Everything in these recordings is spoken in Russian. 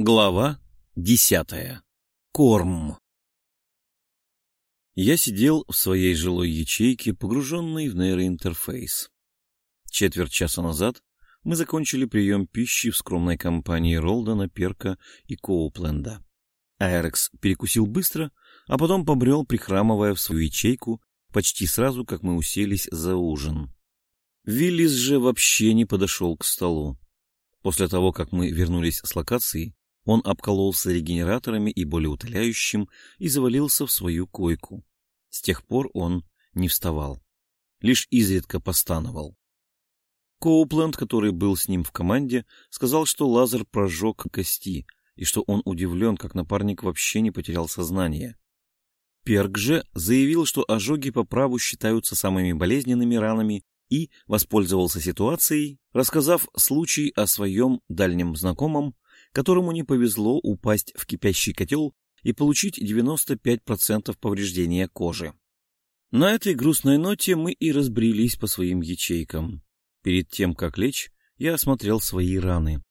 Глава десятая. Корм. Я сидел в своей жилой ячейке, погруженный в нейроинтерфейс. Четверть часа назад мы закончили прием пищи в скромной компании Ролдона, Перка и Коупленда. Аэрекс перекусил быстро, а потом побрел, прихрамывая в свою ячейку, почти сразу, как мы уселись за ужин. Виллис же вообще не подошел к столу. После того, как мы вернулись с локации, он обкололся регенераторами и болеутоляющим и завалился в свою койку. С тех пор он не вставал. Лишь изредка постановал. Коупленд, который был с ним в команде, сказал, что лазер прожег кости, и что он удивлен, как напарник вообще не потерял сознание. Перк же заявил, что ожоги по праву считаются самыми болезненными ранами и воспользовался ситуацией, рассказав случай о своем дальнем знакомом, которому не повезло упасть в кипящий котел и получить 95% повреждения кожи. На этой грустной ноте мы и разбрелись по своим ячейкам. Перед тем, как лечь, я осмотрел свои раны.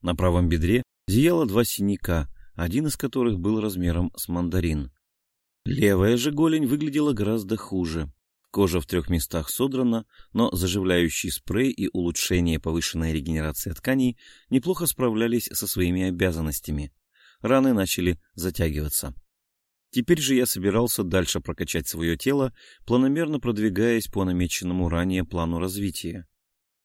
На правом бедре зияло два синяка, один из которых был размером с мандарин. Левая же голень выглядела гораздо хуже. Кожа в трех местах содрана, но заживляющий спрей и улучшение повышенной регенерации тканей неплохо справлялись со своими обязанностями. Раны начали затягиваться. Теперь же я собирался дальше прокачать свое тело, планомерно продвигаясь по намеченному ранее плану развития.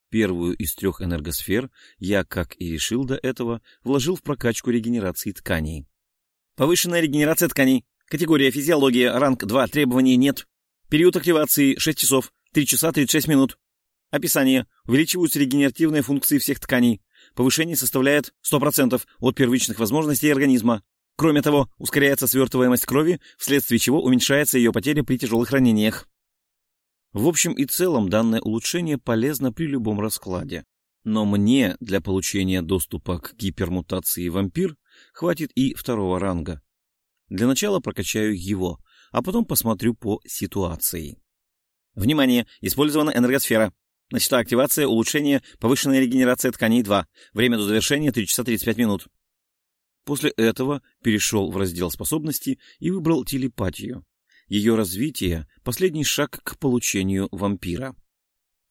Первую из трех энергосфер я, как и решил до этого, вложил в прокачку регенерации тканей. Повышенная регенерация тканей. Категория физиология, ранг 2, требований нет. Период активации 6 часов, 3 часа 36 минут. Описание. Увеличиваются регенеративные функции всех тканей. Повышение составляет 100% от первичных возможностей организма. Кроме того, ускоряется свертываемость крови, вследствие чего уменьшается ее потеря при тяжелых ранениях. В общем и целом, данное улучшение полезно при любом раскладе. Но мне для получения доступа к гипермутации вампир хватит и второго ранга. Для начала прокачаю его, а потом посмотрю по ситуации. Внимание! Использована энергосфера. Начата активация, улучшение, повышенная регенерация тканей 2. Время до завершения 3 часа 35 минут. После этого перешел в раздел способностей и выбрал телепатию. Ее развитие – последний шаг к получению вампира.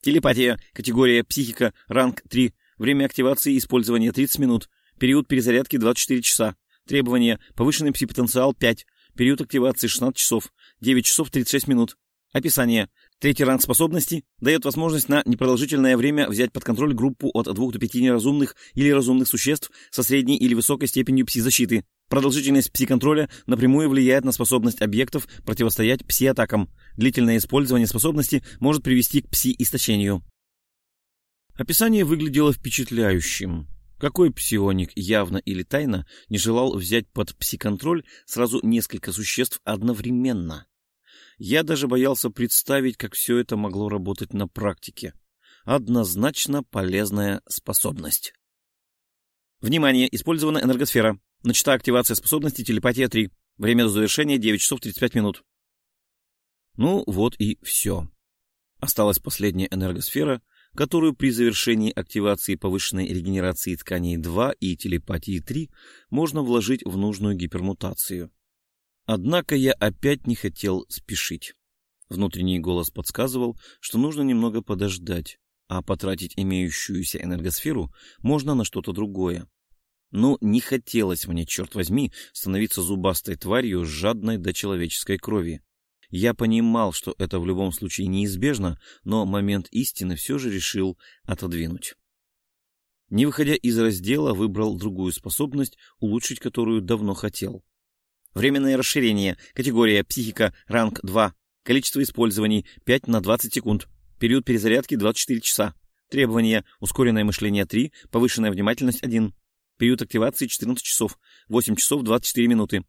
Телепатия, категория психика, ранг 3, время активации и использования 30 минут, период перезарядки 24 часа, требования, повышенный пси-потенциал 5, Период активации 16 часов, 9 часов 36 минут. Описание. Третий ранг способности дает возможность на непродолжительное время взять под контроль группу от 2 до 5 неразумных или разумных существ со средней или высокой степенью пси-защиты. Продолжительность пси-контроля напрямую влияет на способность объектов противостоять пси-атакам. Длительное использование способности может привести к пси-истощению. Описание выглядело впечатляющим. Какой псионик явно или тайно не желал взять под псиконтроль сразу несколько существ одновременно? Я даже боялся представить, как все это могло работать на практике. Однозначно полезная способность. Внимание! Использована энергосфера. Начата активация способности телепатия 3. Время до завершения 9 часов 35 минут. Ну вот и все. Осталась последняя энергосфера — которую при завершении активации повышенной регенерации тканей 2 и телепатии 3 можно вложить в нужную гипермутацию. Однако я опять не хотел спешить. Внутренний голос подсказывал, что нужно немного подождать, а потратить имеющуюся энергосферу можно на что-то другое. Но не хотелось мне, черт возьми, становиться зубастой тварью, жадной до человеческой крови. Я понимал, что это в любом случае неизбежно, но момент истины все же решил отодвинуть. Не выходя из раздела, выбрал другую способность, улучшить которую давно хотел. Временное расширение. Категория психика, ранг 2. Количество использований 5 на 20 секунд. Период перезарядки 24 часа. Требования. Ускоренное мышление 3, повышенная внимательность 1. Период активации 14 часов, 8 часов 24 минуты.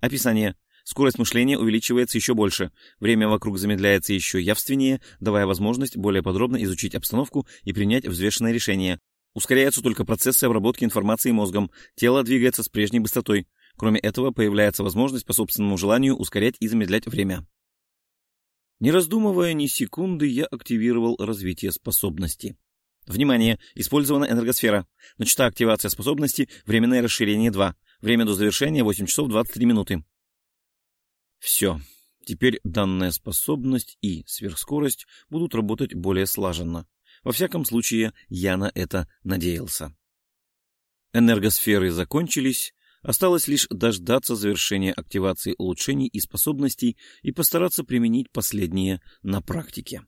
Описание. Скорость мышления увеличивается еще больше, время вокруг замедляется еще явственнее, давая возможность более подробно изучить обстановку и принять взвешенное решение. Ускоряются только процессы обработки информации мозгом, тело двигается с прежней быстротой. Кроме этого, появляется возможность по собственному желанию ускорять и замедлять время. Не раздумывая ни секунды, я активировал развитие способности. Внимание! Использована энергосфера. Начата активация способности «Временное расширение 2». Время до завершения 8 часов 23 минуты. Все. Теперь данная способность и сверхскорость будут работать более слаженно. Во всяком случае, я на это надеялся. Энергосферы закончились, осталось лишь дождаться завершения активации улучшений и способностей и постараться применить последние на практике.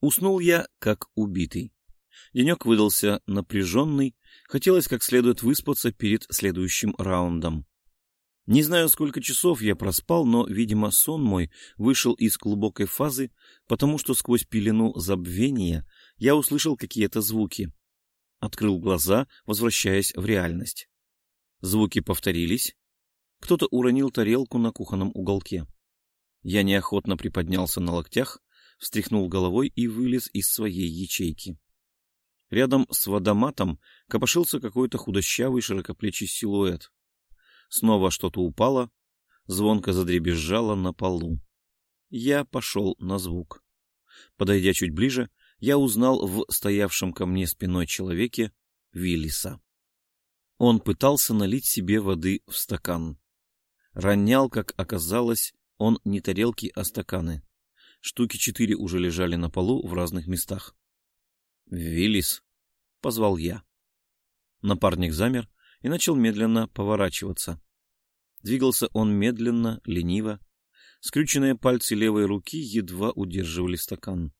Уснул я как убитый. Денек выдался напряженный, хотелось как следует выспаться перед следующим раундом. Не знаю, сколько часов я проспал, но, видимо, сон мой вышел из глубокой фазы, потому что сквозь пелену забвения я услышал какие-то звуки. Открыл глаза, возвращаясь в реальность. Звуки повторились. Кто-то уронил тарелку на кухонном уголке. Я неохотно приподнялся на локтях, встряхнул головой и вылез из своей ячейки. Рядом с водоматом копошился какой-то худощавый широкоплечий силуэт. Снова что-то упало, звонко задребезжало на полу. Я пошел на звук. Подойдя чуть ближе, я узнал в стоявшем ко мне спиной человеке Виллиса. Он пытался налить себе воды в стакан. Ронял, как оказалось, он не тарелки, а стаканы. Штуки четыре уже лежали на полу в разных местах. «Виллис!» — позвал я. Напарник замер, и начал медленно поворачиваться. Двигался он медленно, лениво. Скрюченные пальцы левой руки едва удерживали стакан.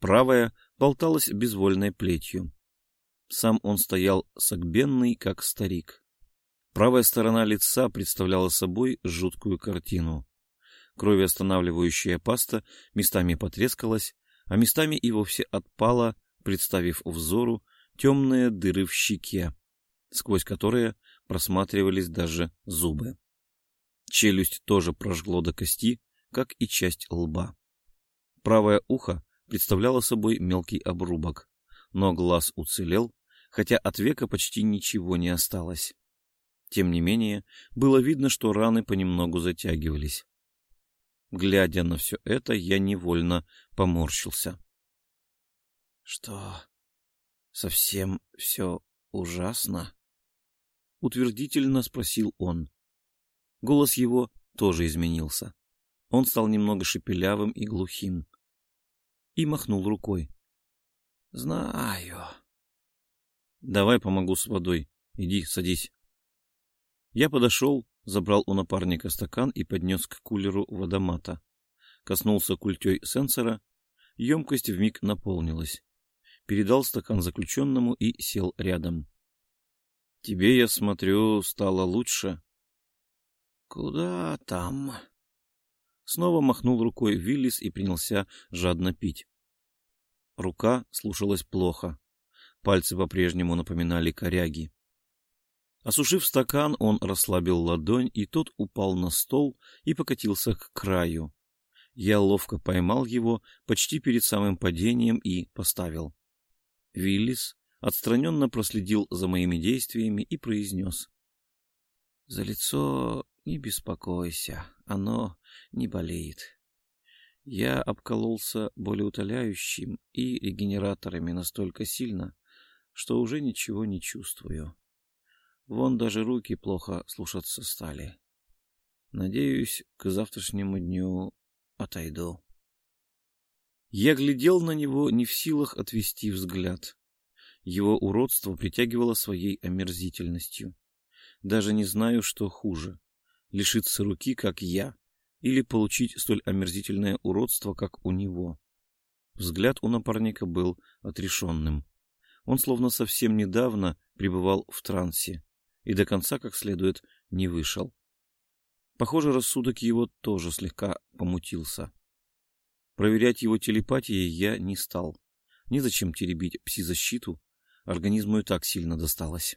Правая болталась безвольной плетью. Сам он стоял согбенный, как старик. Правая сторона лица представляла собой жуткую картину. Кровеостанавливающая паста местами потрескалась, а местами и вовсе отпала, представив взору темные дыры в щеке, сквозь которые просматривались даже зубы. Челюсть тоже прожгло до кости, как и часть лба. Правое ухо представляло собой мелкий обрубок, но глаз уцелел, хотя от века почти ничего не осталось. Тем не менее, было видно, что раны понемногу затягивались. Глядя на все это, я невольно поморщился. — Что, совсем все ужасно? Утвердительно спросил он. Голос его тоже изменился. Он стал немного шепелявым и глухим. И махнул рукой. — Знаю. — Давай помогу с водой. Иди, садись. Я подошел, забрал у напарника стакан и поднес к кулеру водомата. Коснулся культей сенсора. Емкость вмиг наполнилась. Передал стакан заключенному и сел рядом. Тебе, я смотрю, стало лучше. Куда там? Снова махнул рукой Виллис и принялся жадно пить. Рука слушалась плохо. Пальцы по-прежнему напоминали коряги. Осушив стакан, он расслабил ладонь, и тот упал на стол и покатился к краю. Я ловко поймал его почти перед самым падением и поставил. Виллис отстраненно проследил за моими действиями и произнес. — За лицо не беспокойся, оно не болеет. Я обкололся болеутоляющим и регенераторами настолько сильно, что уже ничего не чувствую. Вон даже руки плохо слушаться стали. Надеюсь, к завтрашнему дню отойду. Я глядел на него, не в силах отвести взгляд. Его уродство притягивало своей омерзительностью. Даже не знаю, что хуже — лишиться руки, как я, или получить столь омерзительное уродство, как у него. Взгляд у напарника был отрешенным. Он словно совсем недавно пребывал в трансе и до конца как следует не вышел. Похоже, рассудок его тоже слегка помутился. Проверять его телепатией я не стал. Незачем теребить пси-защиту, Организму и так сильно досталось.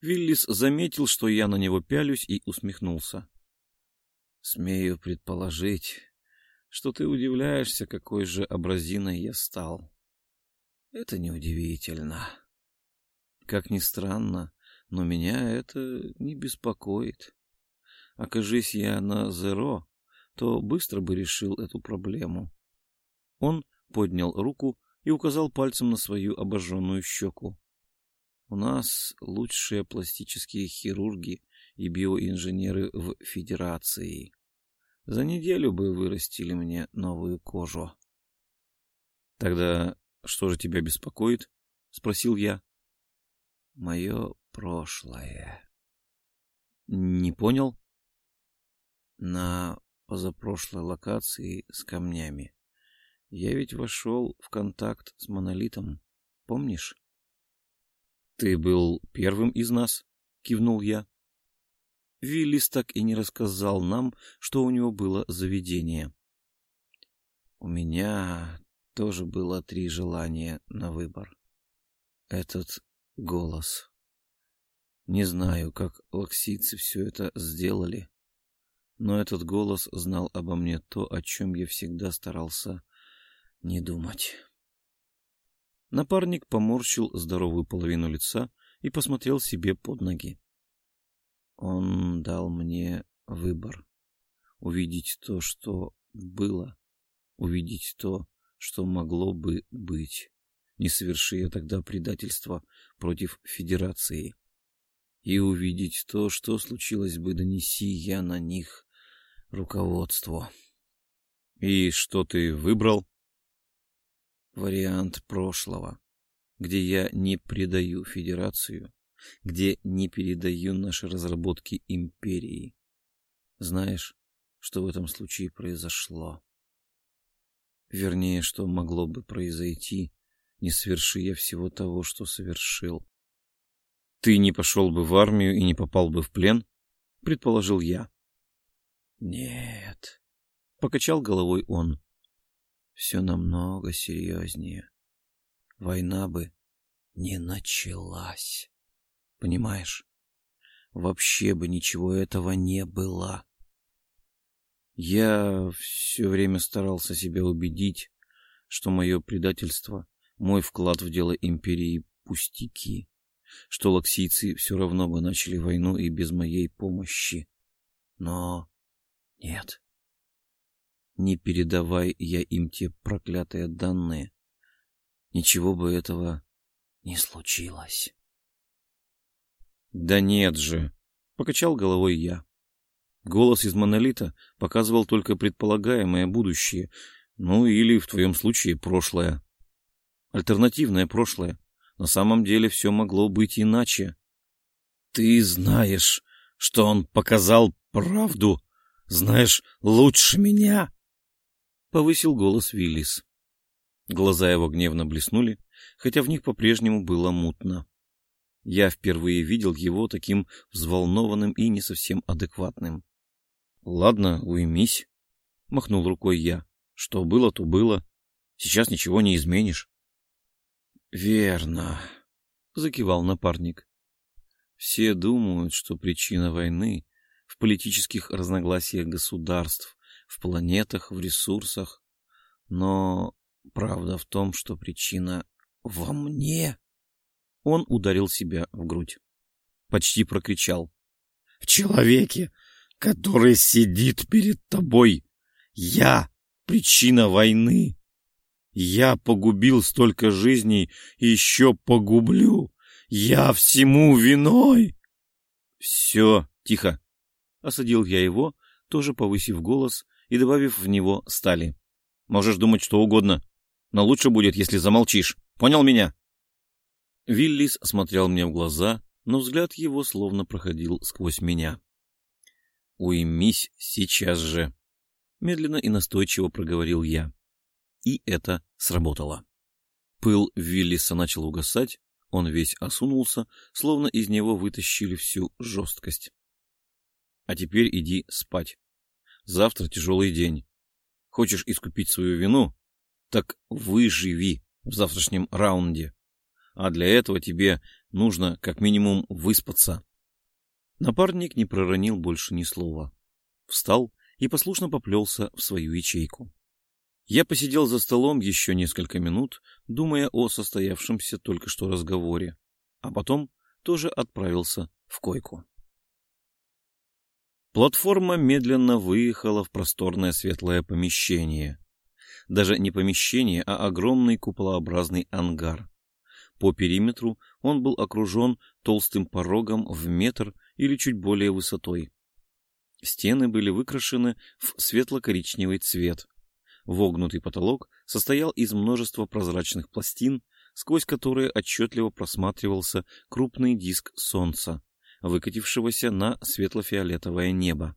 Виллис заметил, что я на него пялюсь, и усмехнулся. — Смею предположить, что ты удивляешься, какой же образиной я стал. Это неудивительно. Как ни странно, но меня это не беспокоит. Окажись я на зеро, то быстро бы решил эту проблему. Он поднял руку и указал пальцем на свою обожженную щеку. У нас лучшие пластические хирурги и биоинженеры в Федерации. За неделю бы вырастили мне новую кожу. — Тогда что же тебя беспокоит? — спросил я. — Мое прошлое. — Не понял? — На позапрошлой локации с камнями. Я ведь вошел в контакт с монолитом, помнишь? — Ты был первым из нас, — кивнул я. Виллис так и не рассказал нам, что у него было заведение. У меня тоже было три желания на выбор. Этот голос. Не знаю, как лаксийцы все это сделали, но этот голос знал обо мне то, о чем я всегда старался не думать. Напарник поморщил здоровую половину лица и посмотрел себе под ноги. Он дал мне выбор. Увидеть то, что было, увидеть то, что могло бы быть, не соверши я тогда предательства против Федерации. И увидеть то, что случилось бы, донеси я на них руководство. — И что ты выбрал? Вариант прошлого, где я не предаю Федерацию, где не передаю наши разработки империи. Знаешь, что в этом случае произошло? Вернее, что могло бы произойти, не соверши я всего того, что совершил. Ты не пошел бы в армию и не попал бы в плен? Предположил я. Нет, покачал головой он все намного серьезнее. Война бы не началась. Понимаешь? Вообще бы ничего этого не было. Я все время старался себя убедить, что мое предательство, мой вклад в дело империи пустяки, что лаксийцы все равно бы начали войну и без моей помощи. Но нет. Не передавай я им те проклятые данные, ничего бы этого не случилось. Да нет же, покачал головой я. Голос из монолита показывал только предполагаемое будущее, ну или, в твоем случае, прошлое. Альтернативное прошлое. На самом деле все могло быть иначе. Ты знаешь, что он показал правду, знаешь лучше меня повысил голос Виллис. Глаза его гневно блеснули, хотя в них по-прежнему было мутно. Я впервые видел его таким взволнованным и не совсем адекватным. — Ладно, уймись, — махнул рукой я. — Что было, то было. Сейчас ничего не изменишь. — Верно, — закивал напарник. — Все думают, что причина войны в политических разногласиях государств, в планетах, в ресурсах. Но правда в том, что причина во мне. Он ударил себя в грудь. Почти прокричал. — В человеке, который сидит перед тобой, я причина войны. Я погубил столько жизней еще погублю. Я всему виной. — Все, тихо. Осадил я его, тоже повысив голос и добавив в него стали. «Можешь думать что угодно, но лучше будет, если замолчишь. Понял меня?» Виллис смотрел мне в глаза, но взгляд его словно проходил сквозь меня. «Уймись сейчас же!» — медленно и настойчиво проговорил я. И это сработало. Пыл Виллиса начал угасать, он весь осунулся, словно из него вытащили всю жесткость. «А теперь иди спать. Завтра тяжелый день. Хочешь искупить свою вину? Так выживи в завтрашнем раунде. А для этого тебе нужно как минимум выспаться. Напарник не проронил больше ни слова. Встал и послушно поплелся в свою ячейку. Я посидел за столом еще несколько минут, думая о состоявшемся только что разговоре, а потом тоже отправился в койку. Платформа медленно выехала в просторное светлое помещение. Даже не помещение, а огромный куполообразный ангар. По периметру он был окружен толстым порогом в метр или чуть более высотой. Стены были выкрашены в светло-коричневый цвет. Вогнутый потолок состоял из множества прозрачных пластин, сквозь которые отчетливо просматривался крупный диск солнца, выкатившегося на светло-фиолетовое небо.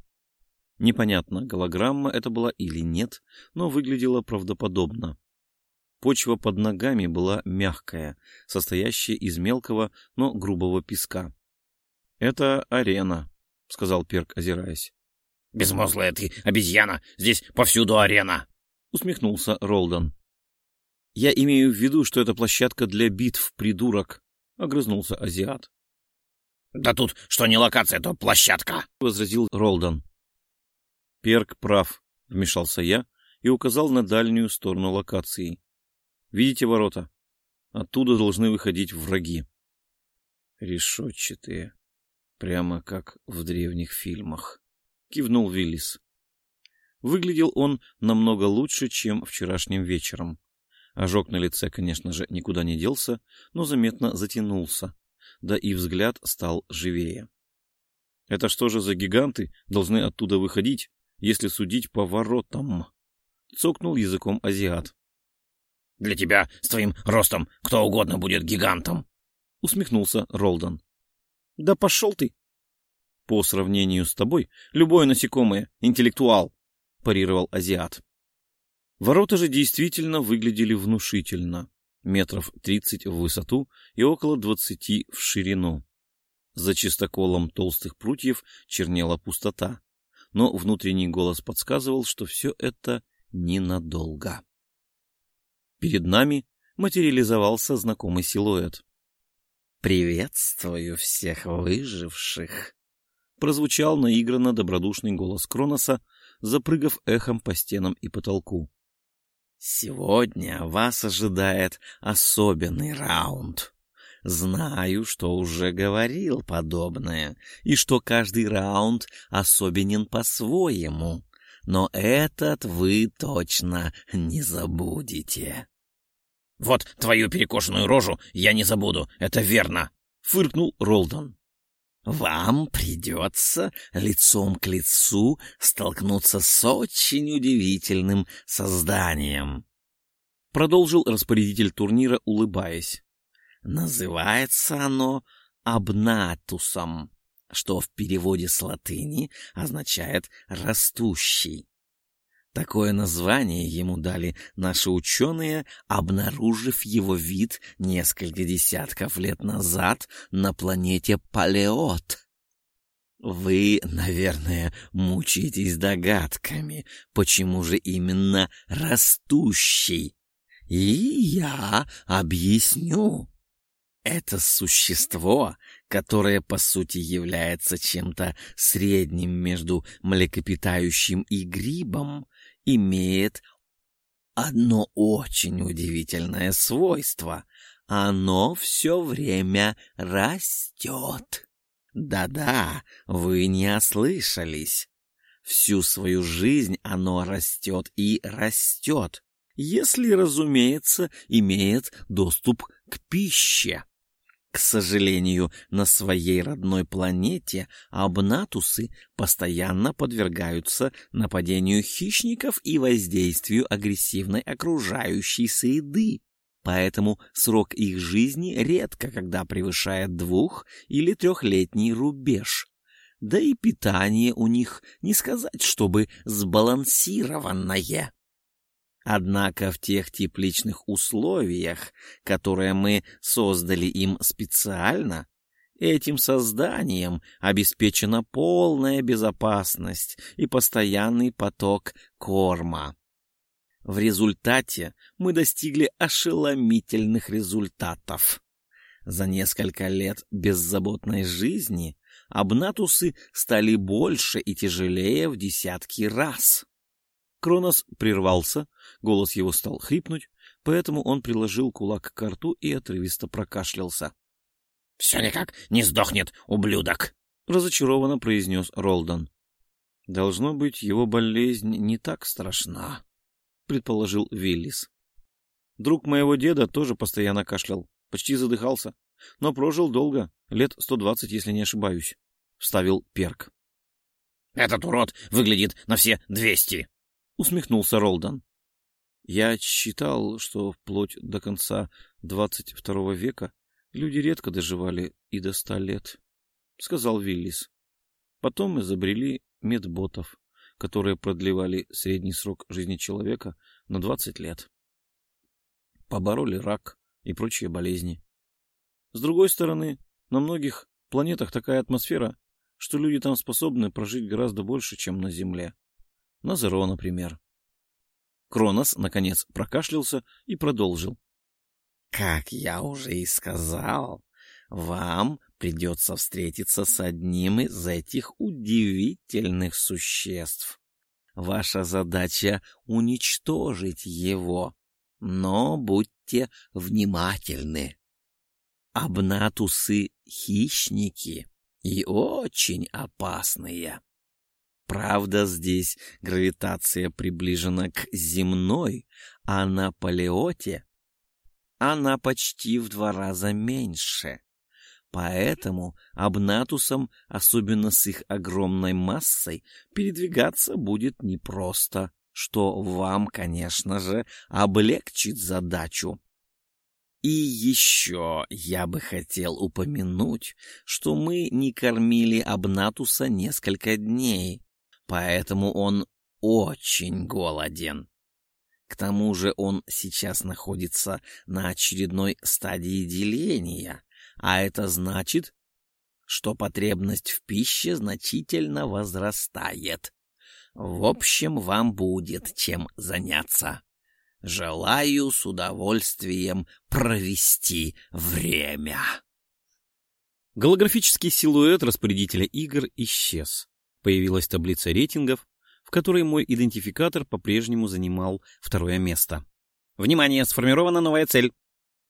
Непонятно, голограмма это была или нет, но выглядела правдоподобно. Почва под ногами была мягкая, состоящая из мелкого, но грубого песка. — Это арена, — сказал Перк, озираясь. — Безмозглая ты, обезьяна! Здесь повсюду арена! — усмехнулся Ролдон. — Я имею в виду, что это площадка для битв, придурок, — огрызнулся азиат. — Да тут что не локация, то площадка! — возразил Ролдон. — Перк прав, — вмешался я и указал на дальнюю сторону локации. — Видите ворота? Оттуда должны выходить враги. Решетчатые, прямо как в древних фильмах, — кивнул Виллис. Выглядел он намного лучше, чем вчерашним вечером. Ожог на лице, конечно же, никуда не делся, но заметно затянулся, да и взгляд стал живее. Это что же за гиганты должны оттуда выходить, если судить по воротам? Цокнул языком азиат. — Для тебя с твоим ростом кто угодно будет гигантом! — усмехнулся Ролдон. — Да пошел ты! — По сравнению с тобой, любое насекомое — интеллектуал, — парировал азиат. Ворота же действительно выглядели внушительно. Метров тридцать в высоту и около двадцати в ширину. За чистоколом толстых прутьев чернела пустота, но внутренний голос подсказывал, что все это ненадолго. Перед нами материализовался знакомый силуэт. «Приветствую всех выживших!» Прозвучал наигранно добродушный голос Кроноса, запрыгав эхом по стенам и потолку. Сегодня вас ожидает особенный раунд. Знаю, что уже говорил подобное, и что каждый раунд особенен по-своему, но этот вы точно не забудете. — Вот твою перекошенную рожу я не забуду, это верно, — фыркнул Ролдон. Вам придется лицом к лицу столкнуться с очень удивительным созданием. Продолжил распорядитель турнира, улыбаясь. Называется оно Абнатусом, что в переводе с латыни означает «растущий». Такое название ему дали наши ученые, обнаружив его вид несколько десятков лет назад на планете Палеот. Вы, наверное, мучаетесь догадками, почему же именно растущий. И я объясню. Это существо, которое по сути является чем-то средним между млекопитающим и грибом, имеет одно очень удивительное свойство. Оно все время растет. Да-да, вы не ослышались. Всю свою жизнь оно растет и растет, если, разумеется, имеет доступ к пище. К сожалению, на своей родной планете абнатусы постоянно подвергаются нападению хищников и воздействию агрессивной окружающей среды. Поэтому срок их жизни редко когда превышает двух- или трехлетний рубеж. Да и питание у них, не сказать, чтобы сбалансированное. Однако в тех тепличных условиях, которые мы создали им специально, этим созданием обеспечена полная безопасность и постоянный поток корма. В результате мы достигли ошеломительных результатов. За несколько лет беззаботной жизни обнатусы стали больше и тяжелее в десятки раз. Кронос прервался, голос его стал хрипнуть, поэтому он приложил кулак к рту и отрывисто прокашлялся. — Все никак не сдохнет, ублюдок! — разочарованно произнес Ролдон. — Должно быть, его болезнь не так страшна, предположил Виллис. Друг моего деда тоже постоянно кашлял, почти задыхался, но прожил долго, лет сто двадцать, если не ошибаюсь, — вставил Перк. — Этот урод выглядит на все двести! — усмехнулся Ролдон. Я считал, что вплоть до конца двадцать второго века люди редко доживали и до ста лет, — сказал Виллис. Потом изобрели медботов, которые продлевали средний срок жизни человека на 20 лет. Побороли рак и прочие болезни. С другой стороны, на многих планетах такая атмосфера, что люди там способны прожить гораздо больше, чем на Земле. На Зеро, например. Кронос, наконец, прокашлялся и продолжил. — Как я уже и сказал, вам придется встретиться с одним из этих удивительных существ. Ваша задача — уничтожить его, но будьте внимательны. Обнатусы — хищники и очень опасные. Правда, здесь гравитация приближена к земной, а на полеоте она почти в два раза меньше. Поэтому обнатусам, особенно с их огромной массой, передвигаться будет непросто, что вам, конечно же, облегчит задачу. И еще я бы хотел упомянуть, что мы не кормили Обнатуса несколько дней, поэтому он очень голоден. К тому же он сейчас находится на очередной стадии деления, а это значит, что потребность в пище значительно возрастает. В общем, вам будет чем заняться. Желаю с удовольствием провести время. Голографический силуэт распорядителя игр исчез. Появилась таблица рейтингов, в которой мой идентификатор по-прежнему занимал второе место. «Внимание! Сформирована новая цель!»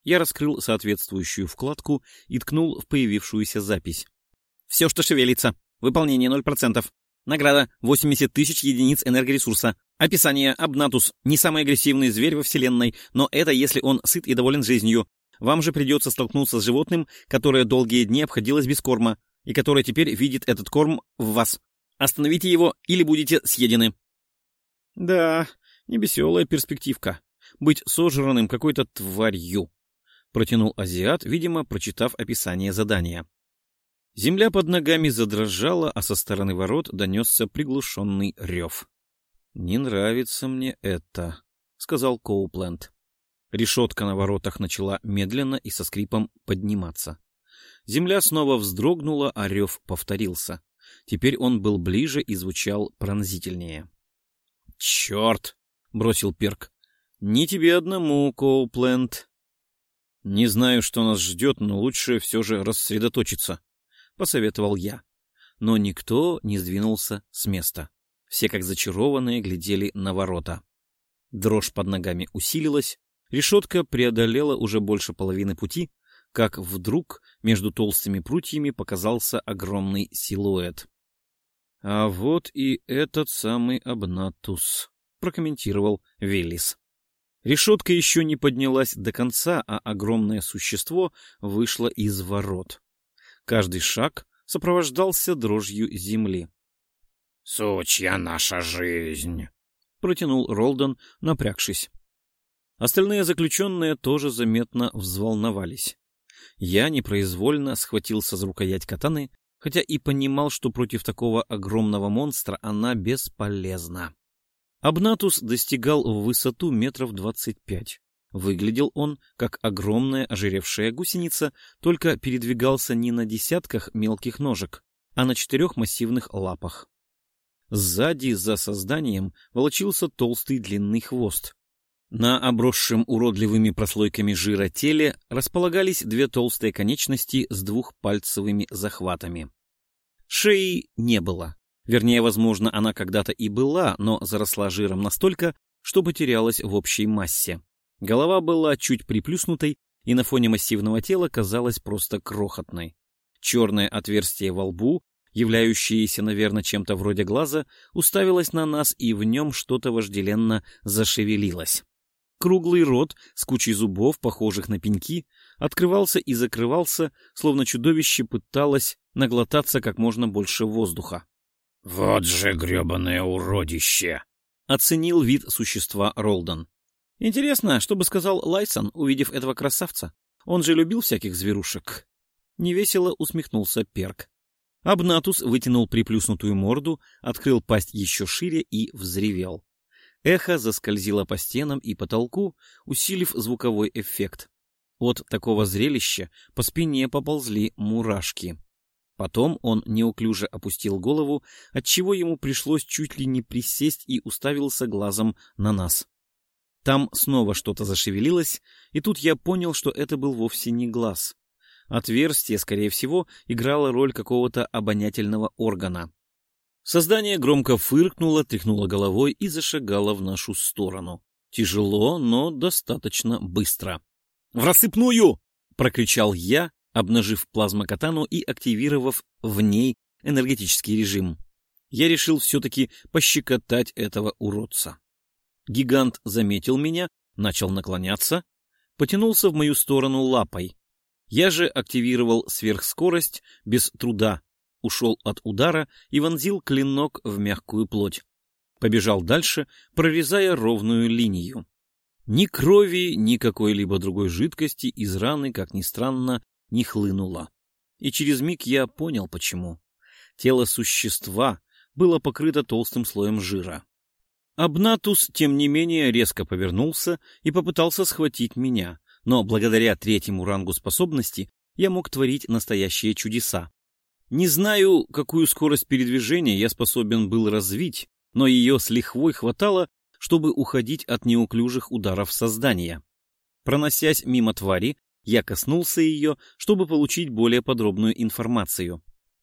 Я раскрыл соответствующую вкладку и ткнул в появившуюся запись. «Все, что шевелится. Выполнение 0%. Награда 80 тысяч единиц энергоресурса. Описание. Обнатус. Не самый агрессивный зверь во Вселенной, но это если он сыт и доволен жизнью. Вам же придется столкнуться с животным, которое долгие дни обходилось без корма, и которое теперь видит этот корм в вас. Остановите его, или будете съедены. Да, невеселая перспективка. Быть сожранным какой-то тварью. Протянул азиат, видимо, прочитав описание задания. Земля под ногами задрожала, а со стороны ворот донесся приглушенный рев. «Не нравится мне это», — сказал Коупленд. Решетка на воротах начала медленно и со скрипом подниматься. Земля снова вздрогнула, а рев повторился. Теперь он был ближе и звучал пронзительнее. «Черт!» — бросил Перк. «Не тебе одному, Коупленд». «Не знаю, что нас ждет, но лучше все же рассредоточиться», — посоветовал я. Но никто не сдвинулся с места. Все, как зачарованные, глядели на ворота. Дрожь под ногами усилилась, решетка преодолела уже больше половины пути, как вдруг между толстыми прутьями показался огромный силуэт. — А вот и этот самый Абнатус, — прокомментировал Веллис. Решетка еще не поднялась до конца, а огромное существо вышло из ворот. Каждый шаг сопровождался дрожью земли. — Сучья наша жизнь! — протянул Ролдон, напрягшись. Остальные заключенные тоже заметно взволновались. Я непроизвольно схватился за рукоять катаны, хотя и понимал, что против такого огромного монстра она бесполезна. Абнатус достигал в высоту метров двадцать пять. Выглядел он, как огромная ожиревшая гусеница, только передвигался не на десятках мелких ножек, а на четырех массивных лапах. Сзади, за созданием, волочился толстый длинный хвост. На обросшем уродливыми прослойками жира теле располагались две толстые конечности с двухпальцевыми захватами. Шеи не было. Вернее, возможно, она когда-то и была, но заросла жиром настолько, что потерялась в общей массе. Голова была чуть приплюснутой и на фоне массивного тела казалась просто крохотной. Черное отверстие во лбу являющееся, наверное, чем-то вроде глаза, уставилось на нас, и в нем что-то вожделенно зашевелилось. Круглый рот с кучей зубов, похожих на пеньки, открывался и закрывался, словно чудовище пыталось наглотаться как можно больше воздуха. «Вот же гребаное уродище!» — оценил вид существа Ролдон. «Интересно, что бы сказал Лайсон, увидев этого красавца? Он же любил всяких зверушек». Невесело усмехнулся Перк. Абнатус вытянул приплюснутую морду, открыл пасть еще шире и взревел. Эхо заскользило по стенам и потолку, усилив звуковой эффект. От такого зрелища по спине поползли мурашки. Потом он неуклюже опустил голову, отчего ему пришлось чуть ли не присесть и уставился глазом на нас. Там снова что-то зашевелилось, и тут я понял, что это был вовсе не глаз. Отверстие, скорее всего, играло роль какого-то обонятельного органа. Создание громко фыркнуло, тряхнуло головой и зашагало в нашу сторону. Тяжело, но достаточно быстро. «В рассыпную!» — прокричал я, обнажив плазмокатану и активировав в ней энергетический режим. Я решил все-таки пощекотать этого уродца. Гигант заметил меня, начал наклоняться, потянулся в мою сторону лапой. Я же активировал сверхскорость без труда, ушел от удара и вонзил клинок в мягкую плоть. Побежал дальше, прорезая ровную линию. Ни крови, ни какой-либо другой жидкости из раны, как ни странно, не хлынуло. И через миг я понял, почему. Тело существа было покрыто толстым слоем жира. Абнатус, тем не менее, резко повернулся и попытался схватить меня, но благодаря третьему рангу способности я мог творить настоящие чудеса. Не знаю, какую скорость передвижения я способен был развить, но ее с лихвой хватало, чтобы уходить от неуклюжих ударов создания. Проносясь мимо твари, я коснулся ее, чтобы получить более подробную информацию.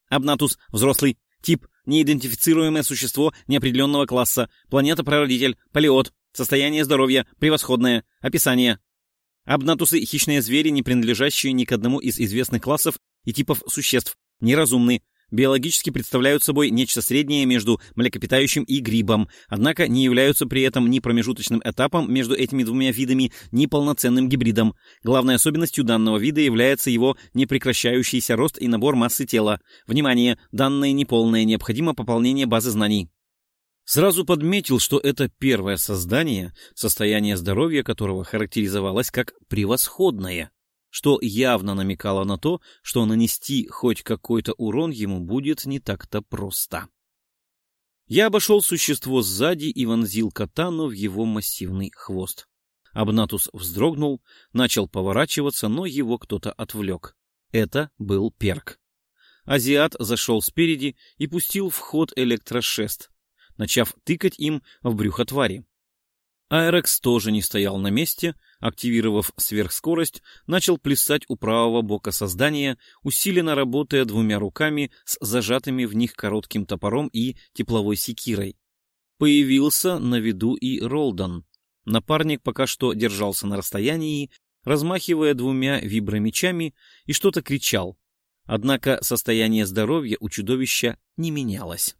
Абнатус — взрослый, тип — неидентифицируемое существо неопределенного класса, планета-прародитель, полиот, состояние здоровья, превосходное, описание. Абнатусы — хищные звери, не принадлежащие ни к одному из известных классов и типов существ, неразумны, биологически представляют собой нечто среднее между млекопитающим и грибом, однако не являются при этом ни промежуточным этапом между этими двумя видами, ни полноценным гибридом. Главной особенностью данного вида является его непрекращающийся рост и набор массы тела. Внимание, данное неполное, необходимо пополнение базы знаний. Сразу подметил, что это первое создание, состояние здоровья которого характеризовалось как превосходное что явно намекало на то, что нанести хоть какой-то урон ему будет не так-то просто. Я обошел существо сзади и вонзил катану в его массивный хвост. Абнатус вздрогнул, начал поворачиваться, но его кто-то отвлек. Это был перк. Азиат зашел спереди и пустил в ход электрошест, начав тыкать им в брюхо твари. Айрекс тоже не стоял на месте, активировав сверхскорость, начал плясать у правого бока создания, усиленно работая двумя руками с зажатыми в них коротким топором и тепловой секирой. Появился на виду и Ролдон. Напарник пока что держался на расстоянии, размахивая двумя вибромечами и что-то кричал. Однако состояние здоровья у чудовища не менялось.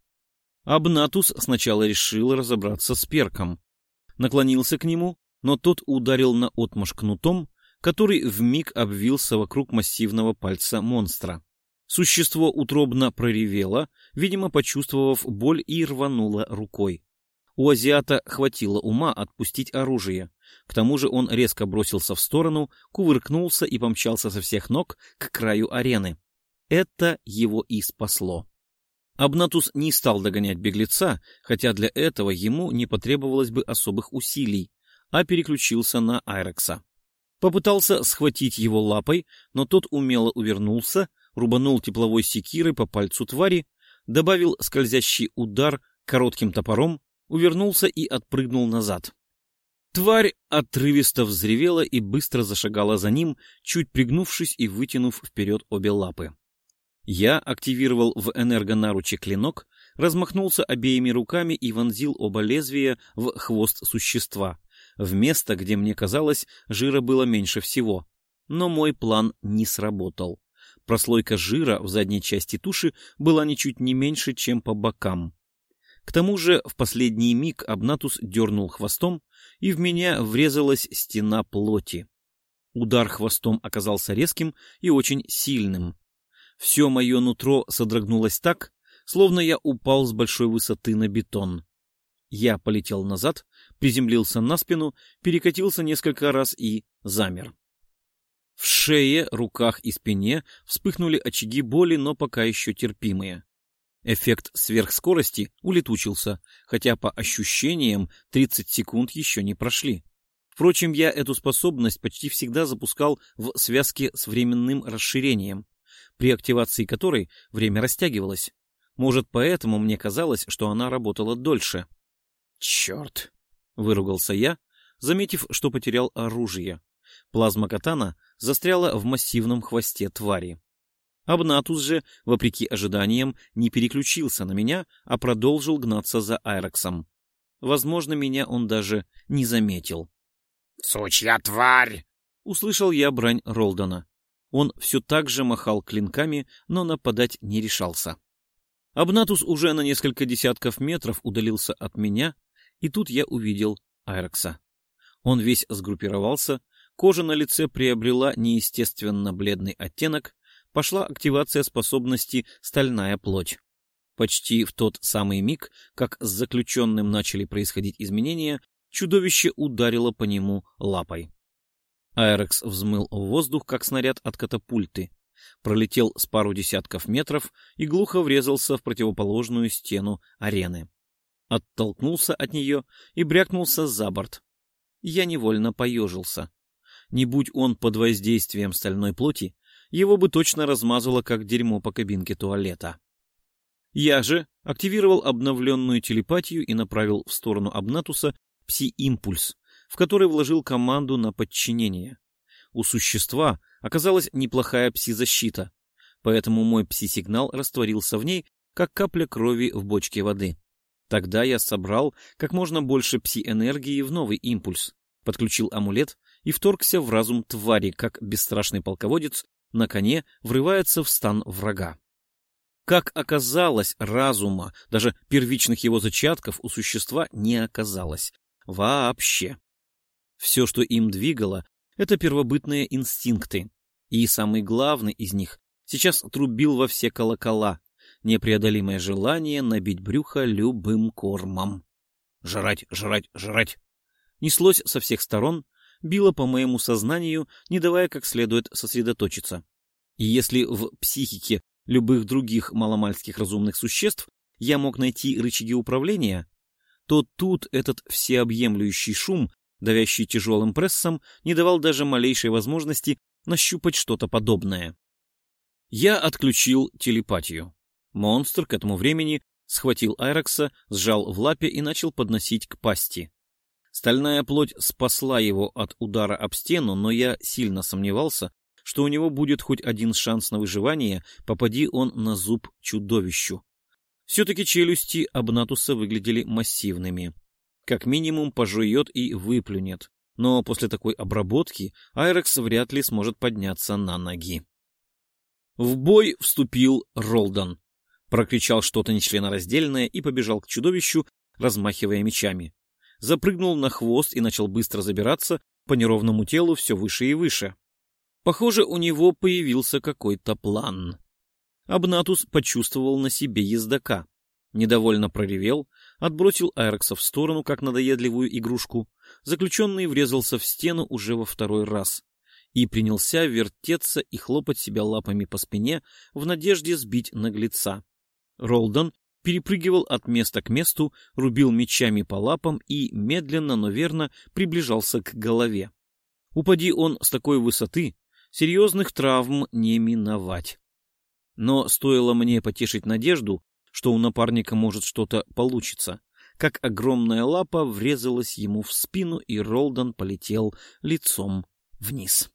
Абнатус сначала решил разобраться с перком — наклонился к нему, но тот ударил на отмашь кнутом, который вмиг обвился вокруг массивного пальца монстра. Существо утробно проревело, видимо, почувствовав боль и рвануло рукой. У азиата хватило ума отпустить оружие. К тому же он резко бросился в сторону, кувыркнулся и помчался со всех ног к краю арены. Это его и спасло. Абнатус не стал догонять беглеца, хотя для этого ему не потребовалось бы особых усилий, а переключился на Айрекса. Попытался схватить его лапой, но тот умело увернулся, рубанул тепловой секирой по пальцу твари, добавил скользящий удар коротким топором, увернулся и отпрыгнул назад. Тварь отрывисто взревела и быстро зашагала за ним, чуть пригнувшись и вытянув вперед обе лапы. Я активировал в энергонаруче клинок, размахнулся обеими руками и вонзил оба лезвия в хвост существа, в место, где мне казалось, жира было меньше всего. Но мой план не сработал. Прослойка жира в задней части туши была ничуть не меньше, чем по бокам. К тому же в последний миг Абнатус дернул хвостом, и в меня врезалась стена плоти. Удар хвостом оказался резким и очень сильным. Все мое нутро содрогнулось так, словно я упал с большой высоты на бетон. Я полетел назад, приземлился на спину, перекатился несколько раз и замер. В шее, руках и спине вспыхнули очаги боли, но пока еще терпимые. Эффект сверхскорости улетучился, хотя по ощущениям 30 секунд еще не прошли. Впрочем, я эту способность почти всегда запускал в связке с временным расширением, при активации которой время растягивалось. Может, поэтому мне казалось, что она работала дольше. «Черт!» — выругался я, заметив, что потерял оружие. Плазма катана застряла в массивном хвосте твари. Абнатус же, вопреки ожиданиям, не переключился на меня, а продолжил гнаться за Айрексом. Возможно, меня он даже не заметил. «Сучья тварь!» — услышал я брань Ролдона. Он все так же махал клинками, но нападать не решался. Абнатус уже на несколько десятков метров удалился от меня, и тут я увидел Айрекса. Он весь сгруппировался, кожа на лице приобрела неестественно бледный оттенок, пошла активация способности «стальная плоть». Почти в тот самый миг, как с заключенным начали происходить изменения, чудовище ударило по нему лапой. Аэрекс взмыл в воздух, как снаряд от катапульты, пролетел с пару десятков метров и глухо врезался в противоположную стену арены. Оттолкнулся от нее и брякнулся за борт. Я невольно поежился. Не будь он под воздействием стальной плоти, его бы точно размазало, как дерьмо по кабинке туалета. Я же активировал обновленную телепатию и направил в сторону Абнатуса пси-импульс, в который вложил команду на подчинение. У существа оказалась неплохая пси-защита, поэтому мой пси-сигнал растворился в ней, как капля крови в бочке воды. Тогда я собрал как можно больше пси-энергии в новый импульс, подключил амулет и вторгся в разум твари, как бесстрашный полководец на коне врывается в стан врага. Как оказалось, разума, даже первичных его зачатков у существа не оказалось, Вообще. Все, что им двигало, это первобытные инстинкты. И самый главный из них сейчас трубил во все колокола. Непреодолимое желание набить брюхо любым кормом. Жрать, жрать, жрать. Неслось со всех сторон, било по моему сознанию, не давая как следует сосредоточиться. И если в психике любых других маломальских разумных существ я мог найти рычаги управления, то тут этот всеобъемлющий шум, давящий тяжелым прессом, не давал даже малейшей возможности нащупать что-то подобное. Я отключил телепатию. Монстр к этому времени схватил Айрекса, сжал в лапе и начал подносить к пасти. Стальная плоть спасла его от удара об стену, но я сильно сомневался, что у него будет хоть один шанс на выживание, попади он на зуб чудовищу. Все-таки челюсти Абнатуса выглядели массивными. Как минимум пожует и выплюнет. Но после такой обработки Айрекс вряд ли сможет подняться на ноги. В бой вступил Ролдан. Прокричал что-то нечленораздельное и побежал к чудовищу, размахивая мечами. Запрыгнул на хвост и начал быстро забираться по неровному телу все выше и выше. Похоже, у него появился какой-то план. Абнатус почувствовал на себе ездока. Недовольно проревел, отбросил Айрекса в сторону, как надоедливую игрушку. Заключенный врезался в стену уже во второй раз и принялся вертеться и хлопать себя лапами по спине в надежде сбить наглеца. Ролдон перепрыгивал от места к месту, рубил мечами по лапам и медленно, но верно приближался к голове. Упади он с такой высоты, серьезных травм не миновать. Но стоило мне потешить надежду, что у напарника может что-то получиться, как огромная лапа врезалась ему в спину, и Ролдон полетел лицом вниз.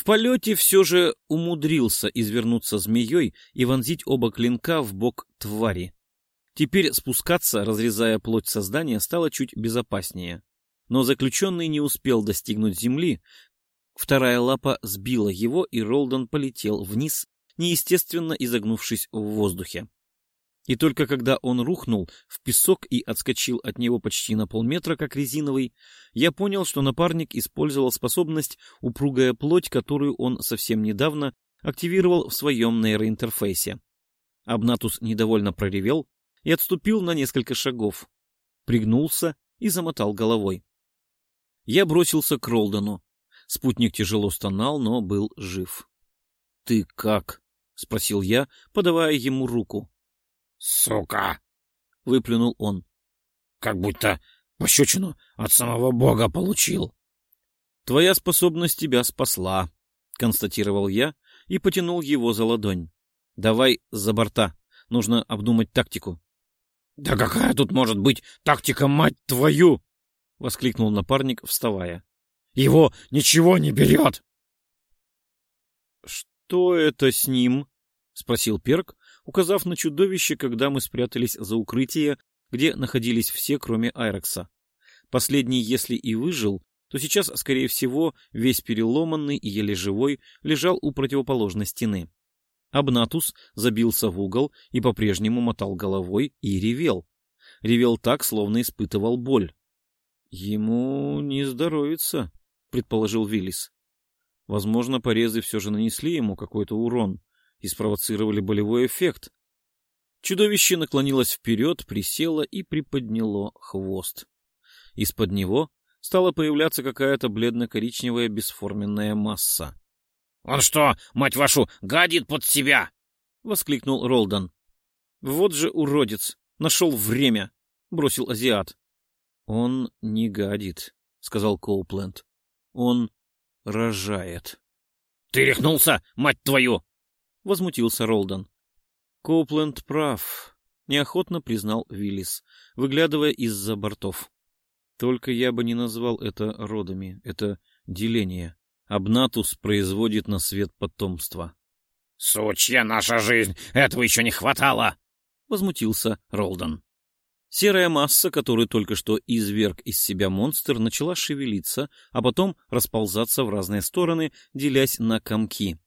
В полете все же умудрился извернуться змеей и вонзить оба клинка в бок твари. Теперь спускаться, разрезая плоть создания, стало чуть безопаснее. Но заключенный не успел достигнуть земли, Вторая лапа сбила его, и Ролдон полетел вниз, неестественно изогнувшись в воздухе. И только когда он рухнул в песок и отскочил от него почти на полметра, как резиновый, я понял, что напарник использовал способность упругая плоть, которую он совсем недавно активировал в своем нейроинтерфейсе. Абнатус недовольно проревел и отступил на несколько шагов, пригнулся и замотал головой. Я бросился к Ролдону. Спутник тяжело стонал, но был жив. — Ты как? — спросил я, подавая ему руку. «Сука!» — выплюнул он. «Как будто пощечину от самого бога получил». «Твоя способность тебя спасла», — констатировал я и потянул его за ладонь. «Давай за борта. Нужно обдумать тактику». «Да какая тут может быть тактика, мать твою!» — воскликнул напарник, вставая. «Его ничего не берет!» «Что это с ним?» — спросил Перк, указав на чудовище, когда мы спрятались за укрытие, где находились все, кроме Айрекса. Последний, если и выжил, то сейчас, скорее всего, весь переломанный и еле живой, лежал у противоположной стены. Абнатус забился в угол и по-прежнему мотал головой и ревел. Ревел так, словно испытывал боль. — Ему не здоровится, — предположил Виллис. Возможно, порезы все же нанесли ему какой-то урон и спровоцировали болевой эффект. Чудовище наклонилось вперед, присело и приподняло хвост. Из-под него стала появляться какая-то бледно-коричневая бесформенная масса. — Он что, мать вашу, гадит под себя? — воскликнул Ролдон. — Вот же уродец! Нашел время! — бросил азиат. — Он не гадит, — сказал Коупленд. — Он рожает. — Ты рехнулся, мать твою! — возмутился Ролдон. Коупленд прав, — неохотно признал Виллис, выглядывая из-за бортов. Только я бы не назвал это родами, это деление. Абнатус производит на свет потомство. — Сучья наша жизнь! Этого еще не хватало! — возмутился Ролдон. Серая масса, которую только что изверг из себя монстр, начала шевелиться, а потом расползаться в разные стороны, делясь на комки.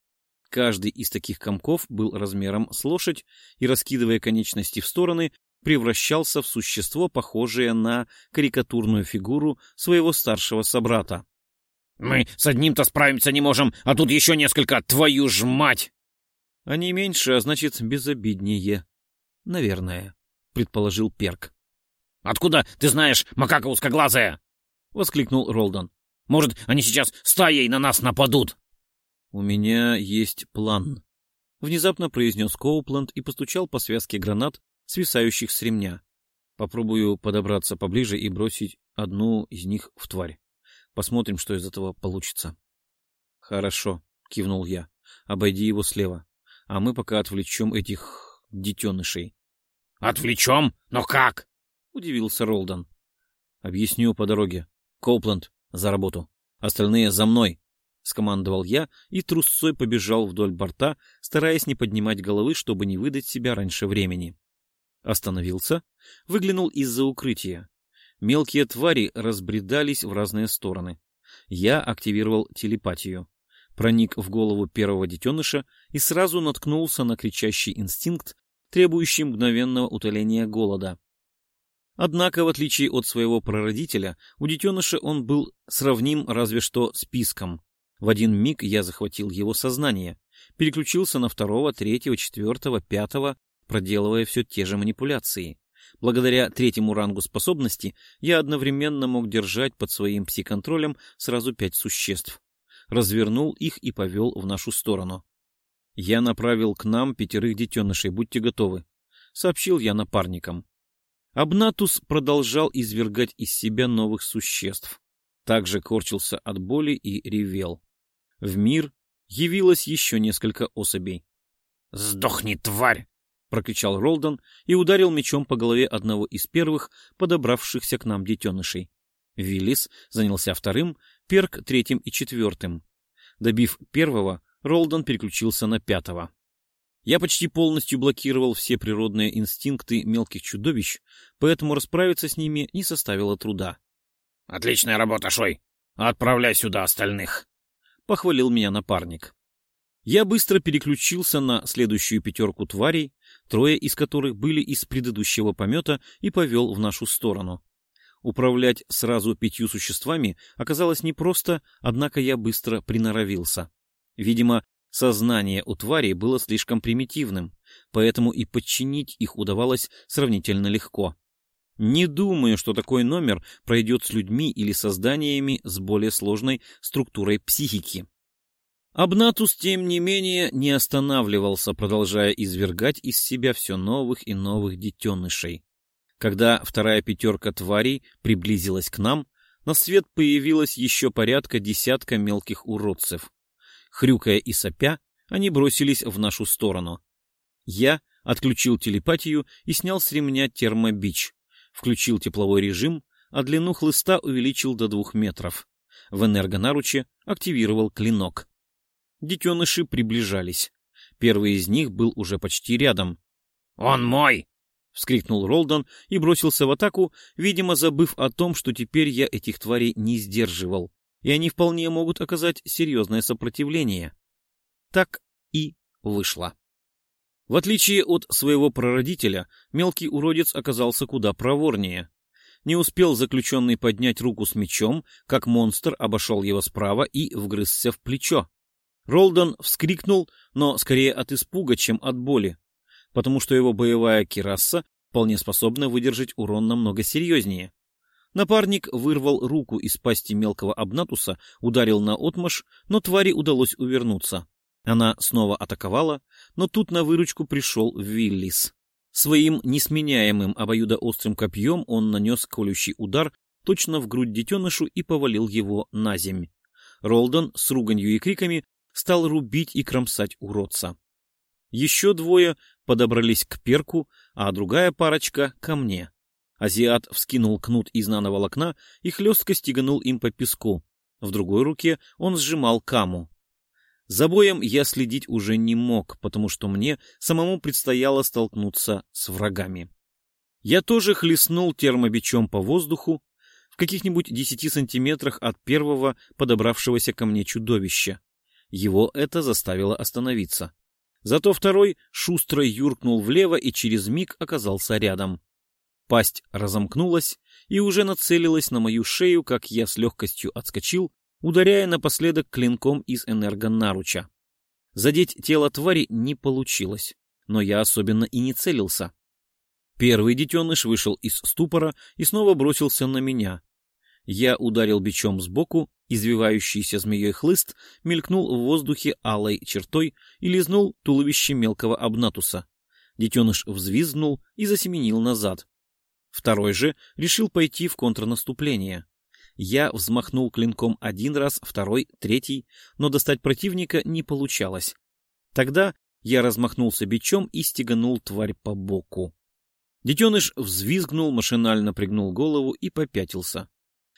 Каждый из таких комков был размером с лошадь и, раскидывая конечности в стороны, превращался в существо, похожее на карикатурную фигуру своего старшего собрата. «Мы с одним-то справиться не можем, а тут еще несколько, твою ж мать!» «Они меньше, а значит, безобиднее. Наверное», — предположил Перк. «Откуда ты знаешь, макака узкоглазая?» — воскликнул Ролдон. «Может, они сейчас стаей на нас нападут?» «У меня есть план», — внезапно произнес Коупленд и постучал по связке гранат, свисающих с ремня. «Попробую подобраться поближе и бросить одну из них в тварь. Посмотрим, что из этого получится». «Хорошо», — кивнул я. «Обойди его слева, а мы пока отвлечем этих детенышей». «Отвлечем? Но как?» — удивился Ролдон. «Объясню по дороге. Коупленд, за работу. Остальные за мной». — скомандовал я и трусцой побежал вдоль борта, стараясь не поднимать головы, чтобы не выдать себя раньше времени. Остановился, выглянул из-за укрытия. Мелкие твари разбредались в разные стороны. Я активировал телепатию. Проник в голову первого детеныша и сразу наткнулся на кричащий инстинкт, требующий мгновенного утоления голода. Однако, в отличие от своего прародителя, у детеныша он был сравним разве что с писком. В один миг я захватил его сознание, переключился на второго, третьего, четвертого, пятого, проделывая все те же манипуляции. Благодаря третьему рангу способности я одновременно мог держать под своим псиконтролем сразу пять существ. Развернул их и повел в нашу сторону. Я направил к нам пятерых детенышей, будьте готовы, — сообщил я напарникам. Абнатус продолжал извергать из себя новых существ. Также корчился от боли и ревел. В мир явилось еще несколько особей. «Сдохни, тварь!» — прокричал Ролдон и ударил мечом по голове одного из первых, подобравшихся к нам детенышей. Виллис занялся вторым, Перк — третьим и четвертым. Добив первого, Ролдон переключился на пятого. Я почти полностью блокировал все природные инстинкты мелких чудовищ, поэтому расправиться с ними не составило труда. — Отличная работа, Шой! Отправляй сюда остальных! — похвалил меня напарник. Я быстро переключился на следующую пятерку тварей, трое из которых были из предыдущего помета, и повел в нашу сторону. Управлять сразу пятью существами оказалось непросто, однако я быстро приноровился. Видимо, сознание у тварей было слишком примитивным, поэтому и подчинить их удавалось сравнительно легко. Не думаю, что такой номер пройдет с людьми или созданиями с более сложной структурой психики. Абнатус, тем не менее, не останавливался, продолжая извергать из себя все новых и новых детенышей. Когда вторая пятерка тварей приблизилась к нам, на свет появилось еще порядка десятка мелких уродцев. Хрюкая и сопя, они бросились в нашу сторону. Я отключил телепатию и снял с ремня термобич, включил тепловой режим, а длину хлыста увеличил до двух метров. В энергонаруче активировал клинок. Детеныши приближались. Первый из них был уже почти рядом. «Он мой!» — вскрикнул Ролдон и бросился в атаку, видимо, забыв о том, что теперь я этих тварей не сдерживал, и они вполне могут оказать серьезное сопротивление. Так и вышло. В отличие от своего прародителя, мелкий уродец оказался куда проворнее. Не успел заключенный поднять руку с мечом, как монстр обошел его справа и вгрызся в плечо. Ролдон вскрикнул, но скорее от испуга, чем от боли, потому что его боевая кираса вполне способна выдержать урон намного серьезнее. Напарник вырвал руку из пасти мелкого обнатуса, ударил на отмаш, но твари удалось увернуться. Она снова атаковала, но тут на выручку пришел Виллис. Своим несменяемым обоюдоострым копьем он нанес колющий удар точно в грудь детенышу и повалил его на земь. Ролдон с руганью и криками стал рубить и кромсать уродца. Еще двое подобрались к перку, а другая парочка — ко мне. Азиат вскинул кнут из нановолокна и хлестко стеганул им по песку. В другой руке он сжимал каму. За боем я следить уже не мог, потому что мне самому предстояло столкнуться с врагами. Я тоже хлестнул термобичом по воздуху в каких-нибудь десяти сантиметрах от первого подобравшегося ко мне чудовища. Его это заставило остановиться. Зато второй шустро юркнул влево и через миг оказался рядом. Пасть разомкнулась и уже нацелилась на мою шею, как я с легкостью отскочил, ударяя напоследок клинком из энергонаруча. Задеть тело твари не получилось, но я особенно и не целился. Первый детеныш вышел из ступора и снова бросился на меня. Я ударил бичом сбоку, извивающийся змеей хлыст мелькнул в воздухе алой чертой и лизнул туловище мелкого обнатуса. Детеныш взвизгнул и засеменил назад. Второй же решил пойти в контрнаступление. Я взмахнул клинком один раз, второй, третий, но достать противника не получалось. Тогда я размахнулся бичом и стеганул тварь по боку. Детеныш взвизгнул, машинально пригнул голову и попятился.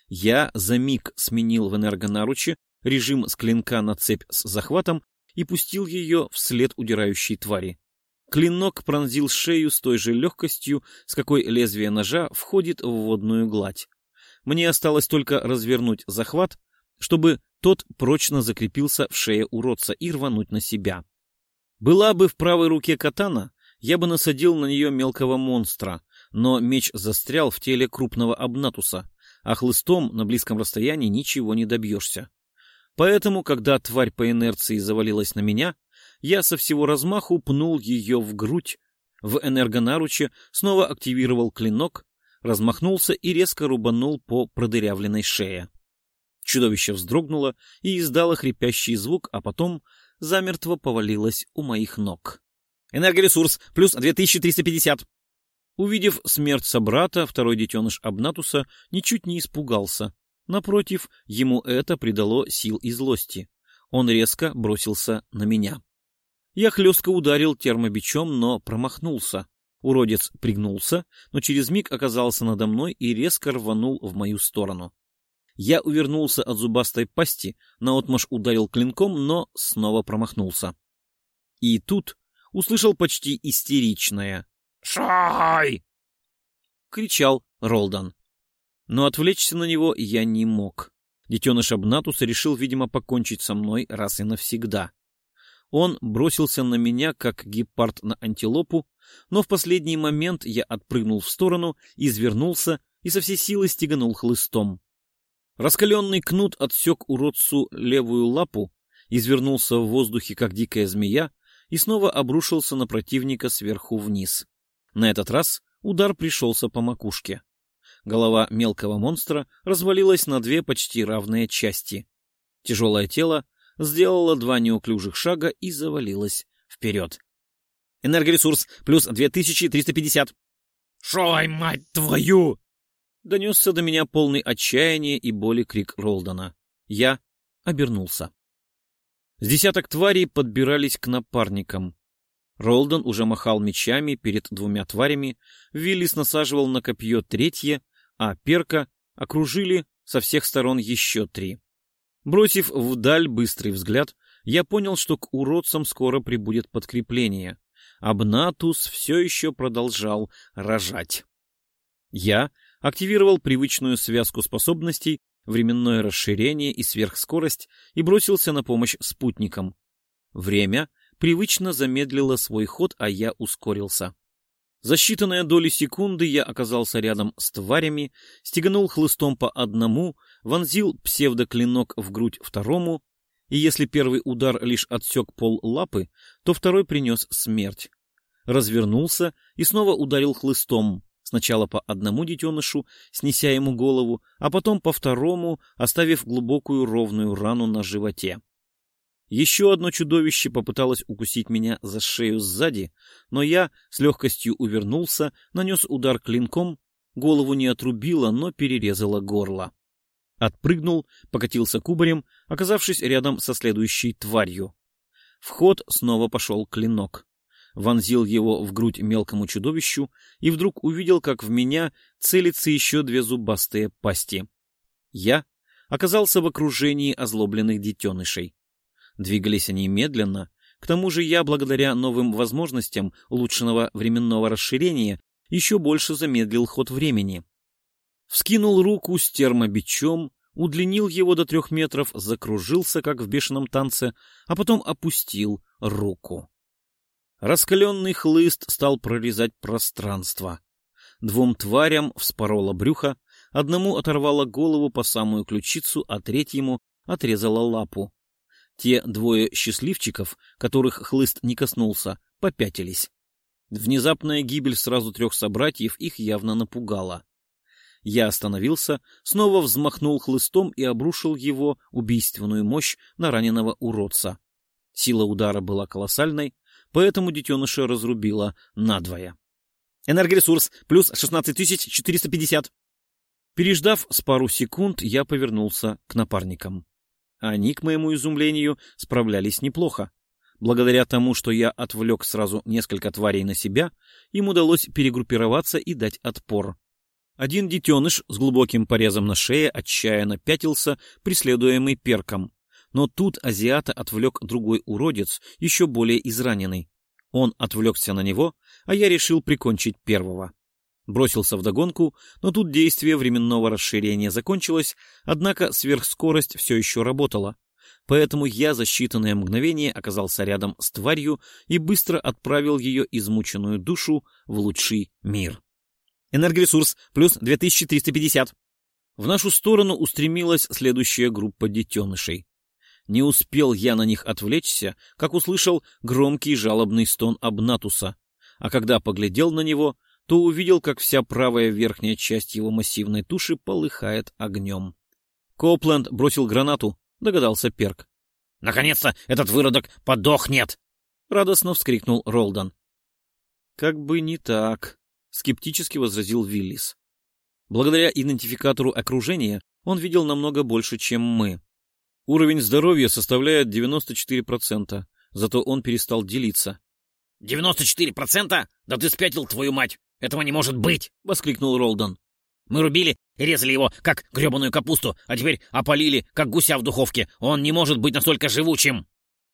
Я за миг сменил в энергонаруче режим с клинка на цепь с захватом и пустил ее вслед удирающей твари. Клинок пронзил шею с той же легкостью, с какой лезвие ножа входит в водную гладь. Мне осталось только развернуть захват, чтобы тот прочно закрепился в шее уродца и рвануть на себя. Была бы в правой руке катана, я бы насадил на нее мелкого монстра, но меч застрял в теле крупного обнатуса, а хлыстом на близком расстоянии ничего не добьешься. Поэтому, когда тварь по инерции завалилась на меня, я со всего размаху пнул ее в грудь, в энергонаруче снова активировал клинок, размахнулся и резко рубанул по продырявленной шее. Чудовище вздрогнуло и издало хрипящий звук, а потом замертво повалилось у моих ног. «Энергоресурс плюс 2350!» Увидев смерть собрата, второй детеныш Абнатуса ничуть не испугался. Напротив, ему это придало сил и злости. Он резко бросился на меня. Я хлестко ударил термобичом, но промахнулся. Уродец пригнулся, но через миг оказался надо мной и резко рванул в мою сторону. Я увернулся от зубастой пасти, наотмашь ударил клинком, но снова промахнулся. И тут услышал почти истеричное «Шай!» — кричал Ролдан. Но отвлечься на него я не мог. Детеныш Абнатуса решил, видимо, покончить со мной раз и навсегда. Он бросился на меня, как гепард на антилопу, но в последний момент я отпрыгнул в сторону, извернулся и со всей силы стеганул хлыстом. Раскаленный кнут отсек уродцу левую лапу, извернулся в воздухе, как дикая змея, и снова обрушился на противника сверху вниз. На этот раз удар пришелся по макушке. Голова мелкого монстра развалилась на две почти равные части. Тяжелое тело сделало два неуклюжих шага и завалилось вперед. Энергоресурс плюс 2350. «Шой, мать твою!» Донесся до меня полный отчаяния и боли крик Ролдона. Я обернулся. С десяток тварей подбирались к напарникам. Ролдон уже махал мечами перед двумя тварями, Виллис насаживал на копье третье, а перка окружили со всех сторон еще три. Бросив вдаль быстрый взгляд, я понял, что к уродцам скоро прибудет подкрепление. Абнатус все еще продолжал рожать. Я активировал привычную связку способностей, временное расширение и сверхскорость и бросился на помощь спутникам. Время привычно замедлило свой ход, а я ускорился. За считанные доли секунды я оказался рядом с тварями, стеганул хлыстом по одному, вонзил псевдоклинок в грудь второму, и если первый удар лишь отсек пол лапы, то второй принес смерть. Развернулся и снова ударил хлыстом, сначала по одному детенышу, снеся ему голову, а потом по второму, оставив глубокую ровную рану на животе. Еще одно чудовище попыталось укусить меня за шею сзади, но я с легкостью увернулся, нанес удар клинком, голову не отрубило, но перерезало горло. Отпрыгнул, покатился кубарем, оказавшись рядом со следующей тварью. В ход снова пошел клинок. Вонзил его в грудь мелкому чудовищу и вдруг увидел, как в меня целятся еще две зубастые пасти. Я оказался в окружении озлобленных детенышей. Двигались они медленно, к тому же я, благодаря новым возможностям улучшенного временного расширения, еще больше замедлил ход времени. Вскинул руку с термобичом, удлинил его до трех метров, закружился, как в бешеном танце, а потом опустил руку. Раскаленный хлыст стал прорезать пространство. Двум тварям вспороло брюхо, одному оторвало голову по самую ключицу, а третьему отрезало лапу. Те двое счастливчиков, которых хлыст не коснулся, попятились. Внезапная гибель сразу трех собратьев их явно напугала. Я остановился, снова взмахнул хлыстом и обрушил его убийственную мощь на раненого уродца. Сила удара была колоссальной, поэтому детеныша разрубила надвое. Энергоресурс плюс 16450. Переждав с пару секунд, я повернулся к напарникам. Они, к моему изумлению, справлялись неплохо. Благодаря тому, что я отвлек сразу несколько тварей на себя, им удалось перегруппироваться и дать отпор. Один детеныш с глубоким порезом на шее отчаянно пятился, преследуемый перком. Но тут азиата отвлек другой уродец, еще более израненный. Он отвлекся на него, а я решил прикончить первого. Бросился вдогонку, но тут действие временного расширения закончилось, однако сверхскорость все еще работала. Поэтому я за считанное мгновение оказался рядом с тварью и быстро отправил ее измученную душу в лучший мир. Энергоресурс плюс 2350. В нашу сторону устремилась следующая группа детенышей. Не успел я на них отвлечься, как услышал громкий жалобный стон Абнатуса, а когда поглядел на него, то увидел, как вся правая верхняя часть его массивной туши полыхает огнем. Копленд бросил гранату, догадался Перк. «Наконец-то этот выродок подохнет!» — радостно вскрикнул Ролдан. «Как бы не так», — скептически возразил Виллис. Благодаря идентификатору окружения он видел намного больше, чем мы. Уровень здоровья составляет 94%, зато он перестал делиться. «94%? Да ты спятил, твою мать! Этого не может быть!» — воскликнул Ролдон. «Мы рубили и резали его, как гребаную капусту, а теперь опалили, как гуся в духовке. Он не может быть настолько живучим!»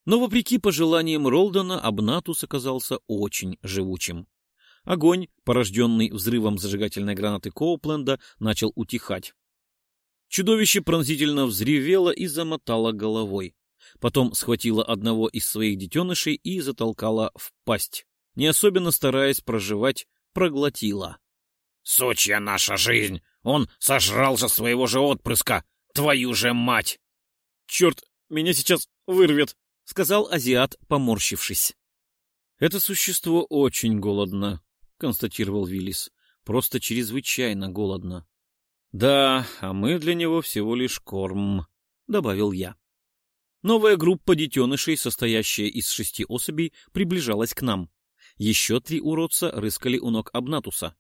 Но, вопреки пожеланиям Ролдона, Абнатус оказался очень живучим. Огонь, порожденный взрывом зажигательной гранаты Коупленда, начал утихать. Чудовище пронзительно взревело и замотало головой. Потом схватило одного из своих детенышей и затолкало в пасть. Не особенно стараясь проживать, проглотила. — Сучья наша жизнь! Он сожрал же своего же отпрыска! Твою же мать! — Черт, меня сейчас вырвет! — сказал азиат, поморщившись. — Это существо очень голодно, — констатировал Виллис. — Просто чрезвычайно голодно. — Да, а мы для него всего лишь корм, — добавил я. Новая группа детенышей, состоящая из шести особей, приближалась к нам. Еще три уродца рыскали у ног Абнатуса.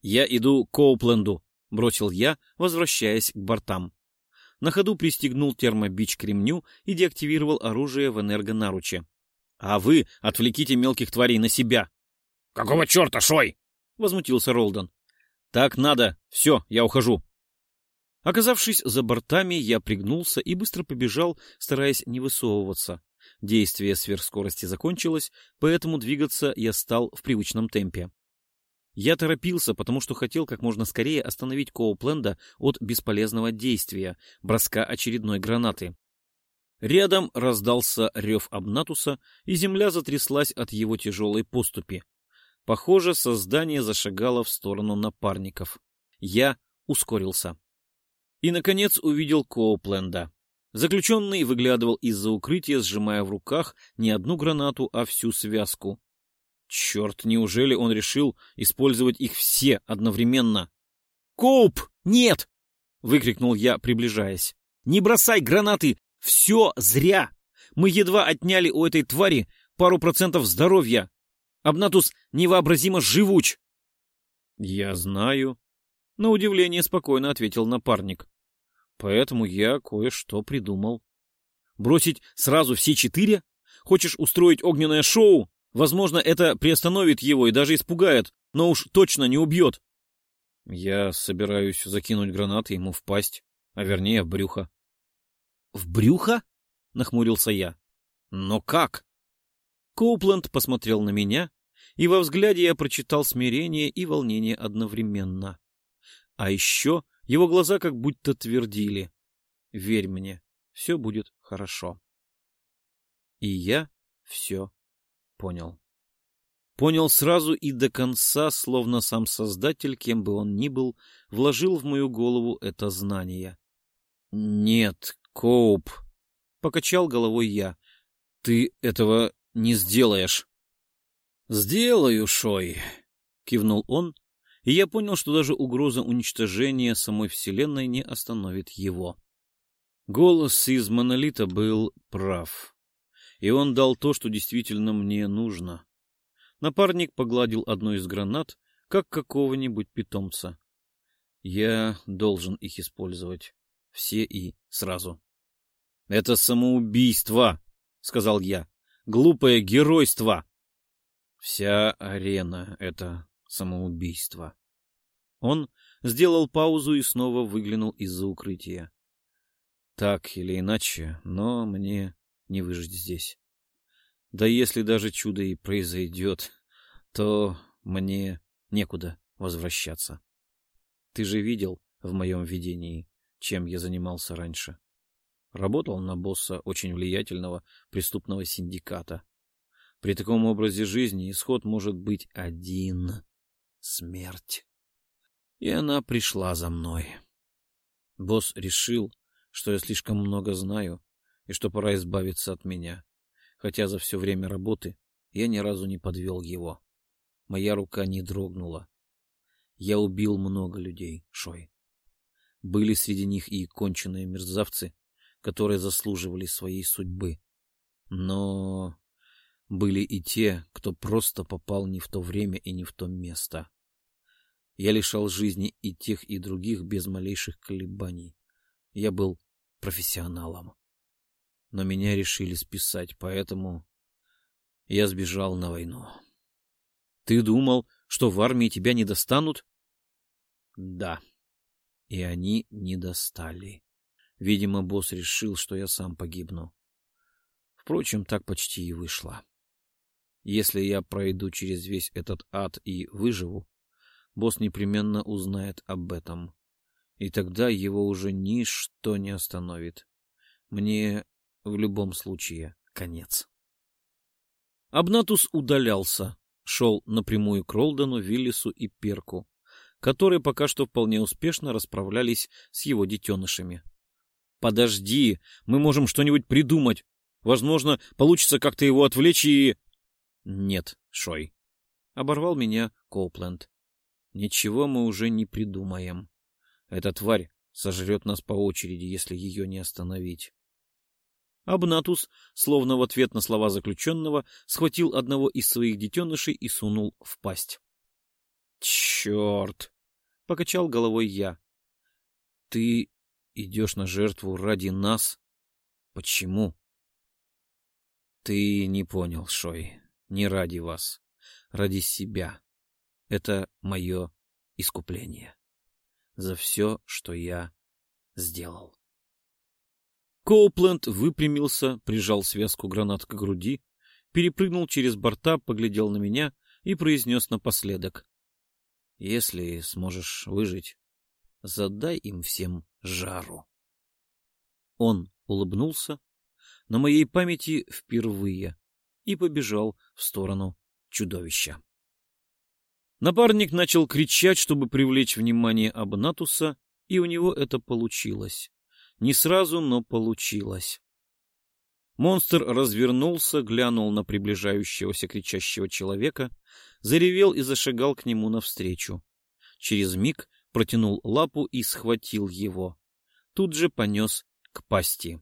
«Я иду к Коупленду», — бросил я, возвращаясь к бортам. На ходу пристегнул термобич к ремню и деактивировал оружие в энергонаруче. «А вы отвлеките мелких тварей на себя!» «Какого черта, Шой?» — возмутился Ролдон. «Так надо. Все, я ухожу». Оказавшись за бортами, я пригнулся и быстро побежал, стараясь не высовываться. Действие сверхскорости закончилось, поэтому двигаться я стал в привычном темпе. Я торопился, потому что хотел как можно скорее остановить Коупленда от бесполезного действия, броска очередной гранаты. Рядом раздался рев Абнатуса, и земля затряслась от его тяжелой поступи. Похоже, создание зашагало в сторону напарников. Я ускорился. И, наконец, увидел Коупленда. Заключенный выглядывал из-за укрытия, сжимая в руках не одну гранату, а всю связку. Черт, неужели он решил использовать их все одновременно? «Коуп, нет!» — выкрикнул я, приближаясь. «Не бросай гранаты! Все зря! Мы едва отняли у этой твари пару процентов здоровья. Обнатус невообразимо живуч!» «Я знаю», — на удивление спокойно ответил напарник. Поэтому я кое-что придумал. Бросить сразу все четыре? Хочешь устроить огненное шоу? Возможно, это приостановит его и даже испугает, но уж точно не убьет. Я собираюсь закинуть гранаты ему в пасть, а вернее в брюхо. — В брюхо? — нахмурился я. — Но как? Коупленд посмотрел на меня, и во взгляде я прочитал смирение и волнение одновременно. А еще его глаза как будто твердили. «Верь мне, все будет хорошо». И я все понял. Понял сразу и до конца, словно сам Создатель, кем бы он ни был, вложил в мою голову это знание. «Нет, Коуп», — покачал головой я, — «ты этого не сделаешь». «Сделаю, Шой», — кивнул он, и я понял, что даже угроза уничтожения самой Вселенной не остановит его. Голос из Монолита был прав, и он дал то, что действительно мне нужно. Напарник погладил одну из гранат, как какого-нибудь питомца. Я должен их использовать. Все и сразу. — Это самоубийство, — сказал я. — Глупое геройство. Вся арена — это самоубийство. Он сделал паузу и снова выглянул из-за укрытия. Так или иначе, но мне не выжить здесь. Да если даже чудо и произойдет, то мне некуда возвращаться. Ты же видел в моем видении, чем я занимался раньше. Работал на босса очень влиятельного преступного синдиката. При таком образе жизни исход может быть один смерть. И она пришла за мной. Босс решил, что я слишком много знаю и что пора избавиться от меня, хотя за все время работы я ни разу не подвел его. Моя рука не дрогнула. Я убил много людей, Шой. Были среди них и конченые мерзавцы, которые заслуживали своей судьбы. Но были и те, кто просто попал не в то время и не в то место. Я лишал жизни и тех, и других без малейших колебаний. Я был профессионалом. Но меня решили списать, поэтому я сбежал на войну. Ты думал, что в армии тебя не достанут? Да. И они не достали. Видимо, босс решил, что я сам погибну. Впрочем, так почти и вышло. Если я пройду через весь этот ад и выживу, босс непременно узнает об этом. И тогда его уже ничто не остановит. Мне в любом случае конец. Абнатус удалялся, шел напрямую к Ролдону, Виллису и Перку, которые пока что вполне успешно расправлялись с его детенышами. «Подожди, мы можем что-нибудь придумать. Возможно, получится как-то его отвлечь и...» «Нет, Шой», — оборвал меня Коупленд. «Ничего мы уже не придумаем. Эта тварь сожрет нас по очереди, если ее не остановить». Абнатус, словно в ответ на слова заключенного, схватил одного из своих детенышей и сунул в пасть. «Черт!» — покачал головой я. «Ты идешь на жертву ради нас? Почему?» «Ты не понял, Шой. Не ради вас. Ради себя. Это мое искупление. За все, что я сделал». Коупленд выпрямился, прижал связку гранат к груди, перепрыгнул через борта, поглядел на меня и произнес напоследок. — Если сможешь выжить, задай им всем жару. Он улыбнулся, на моей памяти впервые, и побежал в сторону чудовища. Напарник начал кричать, чтобы привлечь внимание Абнатуса, и у него это получилось. Не сразу, но получилось. Монстр развернулся, глянул на приближающегося кричащего человека, заревел и зашагал к нему навстречу. Через миг протянул лапу и схватил его. Тут же понес к пасти.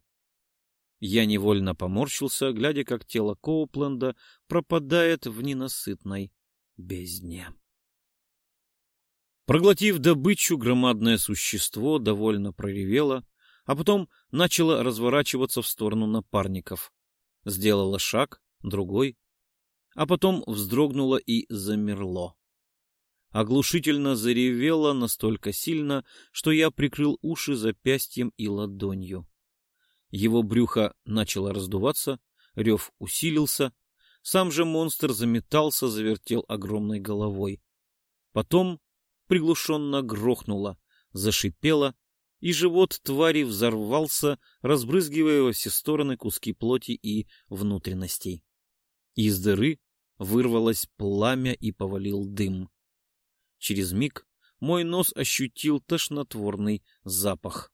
Я невольно поморщился, глядя, как тело Коупленда пропадает в ненасытной бездне. Проглотив добычу, громадное существо довольно проревело, а потом начала разворачиваться в сторону напарников. Сделала шаг, другой, а потом вздрогнула и замерло. Оглушительно заревела настолько сильно, что я прикрыл уши запястьем и ладонью. Его брюхо начало раздуваться, рев усилился, сам же монстр заметался, завертел огромной головой. Потом приглушенно грохнуло, зашипело, и живот твари взорвался, разбрызгивая во все стороны куски плоти и внутренностей. Из дыры вырвалось пламя и повалил дым. Через миг мой нос ощутил тошнотворный запах.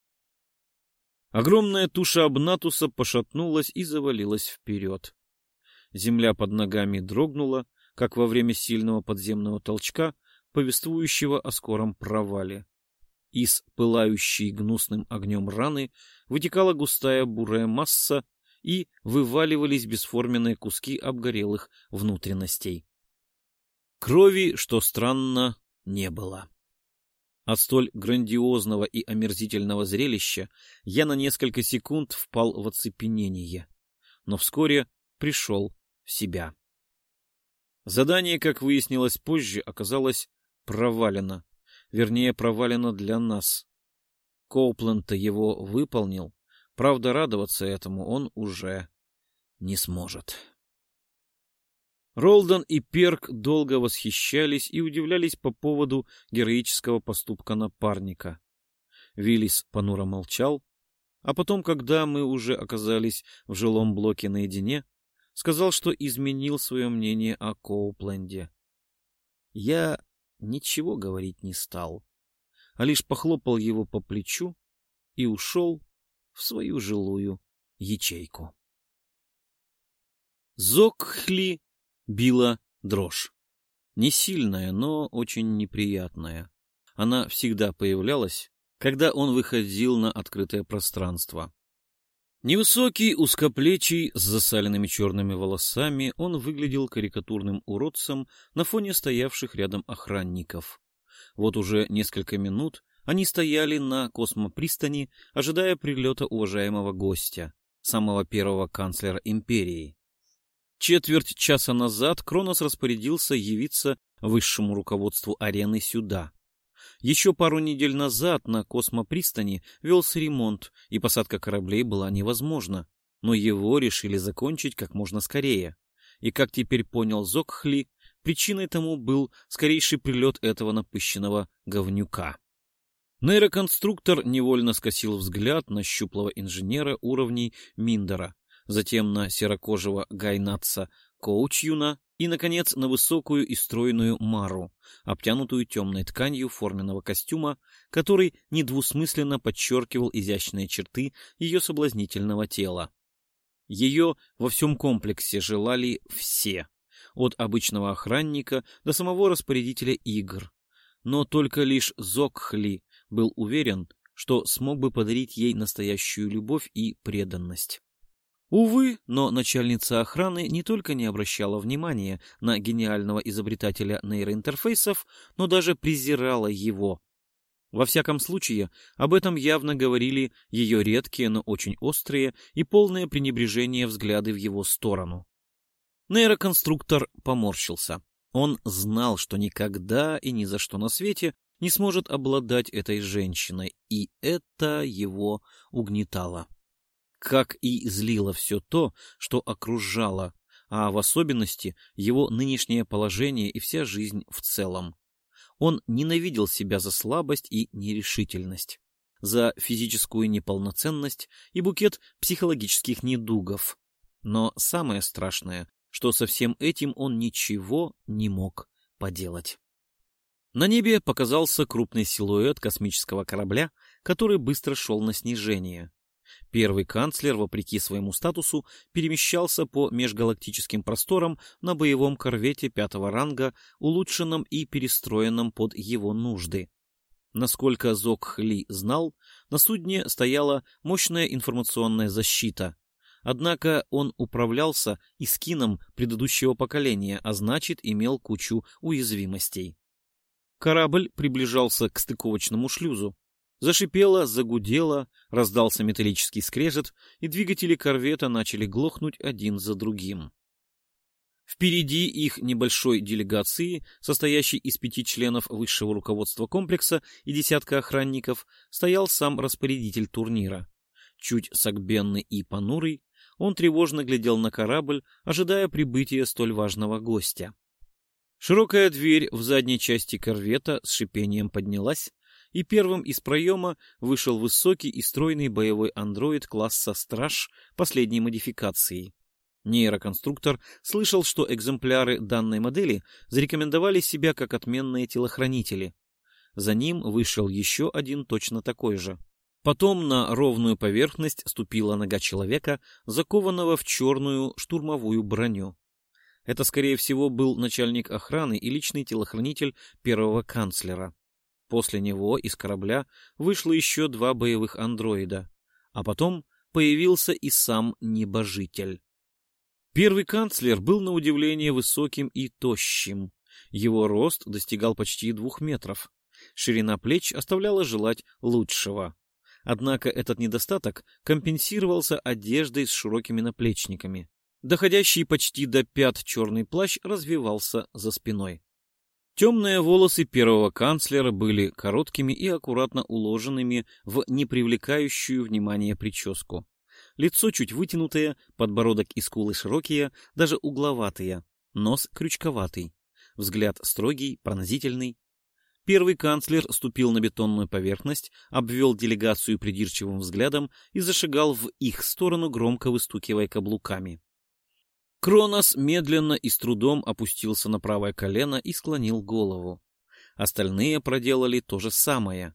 Огромная туша Абнатуса пошатнулась и завалилась вперед. Земля под ногами дрогнула, как во время сильного подземного толчка, повествующего о скором провале. Из пылающей гнусным огнем раны вытекала густая бурая масса и вываливались бесформенные куски обгорелых внутренностей. Крови, что странно, не было. От столь грандиозного и омерзительного зрелища я на несколько секунд впал в оцепенение, но вскоре пришел в себя. Задание, как выяснилось позже, оказалось провалено вернее, провалено для нас. Коупленд-то его выполнил, правда, радоваться этому он уже не сможет. Ролдон и Перк долго восхищались и удивлялись по поводу героического поступка напарника. Виллис понуро молчал, а потом, когда мы уже оказались в жилом блоке наедине, сказал, что изменил свое мнение о Коупленде. Я ничего говорить не стал, а лишь похлопал его по плечу и ушел в свою жилую ячейку. Зокхли била дрожь. Не сильная, но очень неприятная. Она всегда появлялась, когда он выходил на открытое пространство. Невысокий, узкоплечий, с засаленными черными волосами, он выглядел карикатурным уродцем на фоне стоявших рядом охранников. Вот уже несколько минут они стояли на космопристани, ожидая прилета уважаемого гостя, самого первого канцлера империи. Четверть часа назад Кронос распорядился явиться высшему руководству арены сюда, еще пару недель назад на космопристани велся ремонт, и посадка кораблей была невозможна, но его решили закончить как можно скорее. И, как теперь понял Зокхли, причиной тому был скорейший прилет этого напыщенного говнюка. Нейроконструктор невольно скосил взгляд на щуплого инженера уровней Миндера, затем на серокожего гайнатца Коучюна и, наконец, на высокую и стройную Мару, обтянутую темной тканью форменного костюма, который недвусмысленно подчеркивал изящные черты ее соблазнительного тела. Ее во всем комплексе желали все, от обычного охранника до самого распорядителя игр. Но только лишь Зокхли был уверен, что смог бы подарить ей настоящую любовь и преданность. Увы, но начальница охраны не только не обращала внимания на гениального изобретателя нейроинтерфейсов, но даже презирала его. Во всяком случае, об этом явно говорили ее редкие, но очень острые и полное пренебрежение взгляды в его сторону. Нейроконструктор поморщился. Он знал, что никогда и ни за что на свете не сможет обладать этой женщиной, и это его угнетало. Как и злило все то, что окружало, а в особенности его нынешнее положение и вся жизнь в целом. Он ненавидел себя за слабость и нерешительность, за физическую неполноценность и букет психологических недугов. Но самое страшное, что со всем этим он ничего не мог поделать. На небе показался крупный силуэт космического корабля, который быстро шел на снижение. Первый канцлер, вопреки своему статусу, перемещался по межгалактическим просторам на боевом корвете пятого ранга, улучшенном и перестроенном под его нужды. Насколько Зок Хли знал, на судне стояла мощная информационная защита. Однако он управлялся и скином предыдущего поколения, а значит имел кучу уязвимостей. Корабль приближался к стыковочному шлюзу. Зашипело, загудело, раздался металлический скрежет, и двигатели корвета начали глохнуть один за другим. Впереди их небольшой делегации, состоящей из пяти членов высшего руководства комплекса и десятка охранников, стоял сам распорядитель турнира. Чуть согбенный и понурый, он тревожно глядел на корабль, ожидая прибытия столь важного гостя. Широкая дверь в задней части корвета с шипением поднялась, и первым из проема вышел высокий и стройный боевой андроид класса «Страж» последней модификации. Нейроконструктор слышал, что экземпляры данной модели зарекомендовали себя как отменные телохранители. За ним вышел еще один точно такой же. Потом на ровную поверхность ступила нога человека, закованного в черную штурмовую броню. Это, скорее всего, был начальник охраны и личный телохранитель первого канцлера. После него из корабля вышло еще два боевых андроида, а потом появился и сам небожитель. Первый канцлер был на удивление высоким и тощим. Его рост достигал почти двух метров. Ширина плеч оставляла желать лучшего. Однако этот недостаток компенсировался одеждой с широкими наплечниками. Доходящий почти до пят черный плащ развивался за спиной. Темные волосы первого канцлера были короткими и аккуратно уложенными в непривлекающую внимание прическу. Лицо чуть вытянутое, подбородок и скулы широкие, даже угловатые, нос крючковатый, взгляд строгий, пронзительный. Первый канцлер ступил на бетонную поверхность, обвел делегацию придирчивым взглядом и зашагал в их сторону, громко выстукивая каблуками. Кронос медленно и с трудом опустился на правое колено и склонил голову. Остальные проделали то же самое.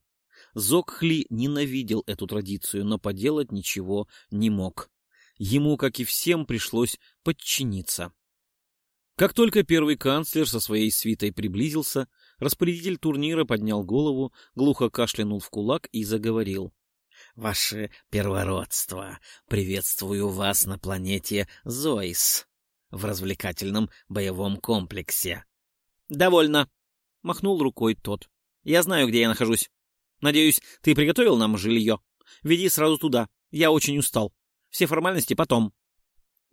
Зокхли ненавидел эту традицию, но поделать ничего не мог. Ему, как и всем, пришлось подчиниться. Как только первый канцлер со своей свитой приблизился, распорядитель турнира поднял голову, глухо кашлянул в кулак и заговорил. — Ваше первородство, приветствую вас на планете Зоис в развлекательном боевом комплексе. «Довольно», — махнул рукой тот. «Я знаю, где я нахожусь. Надеюсь, ты приготовил нам жилье? Веди сразу туда. Я очень устал. Все формальности потом».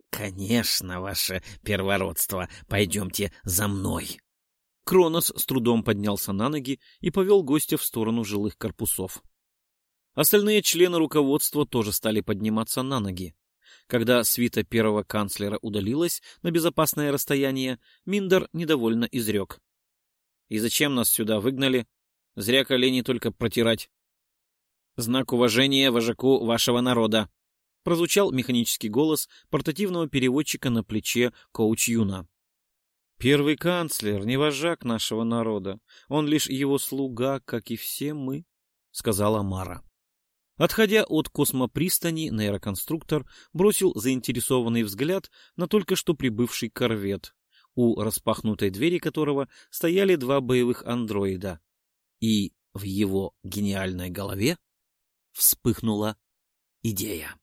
«Конечно, ваше первородство. Пойдемте за мной». Кронос с трудом поднялся на ноги и повел гостя в сторону жилых корпусов. Остальные члены руководства тоже стали подниматься на ноги. Когда свита первого канцлера удалилась на безопасное расстояние, Миндер недовольно изрек. — И зачем нас сюда выгнали? Зря колени только протирать. Знак уважения вожаку вашего народа. Прозвучал механический голос портативного переводчика на плече коуч Юна. Первый канцлер не вожак нашего народа. Он лишь его слуга, как и все мы, — сказала Мара. Отходя от космопристани, нейроконструктор бросил заинтересованный взгляд на только что прибывший корвет, у распахнутой двери которого стояли два боевых андроида. И в его гениальной голове вспыхнула идея.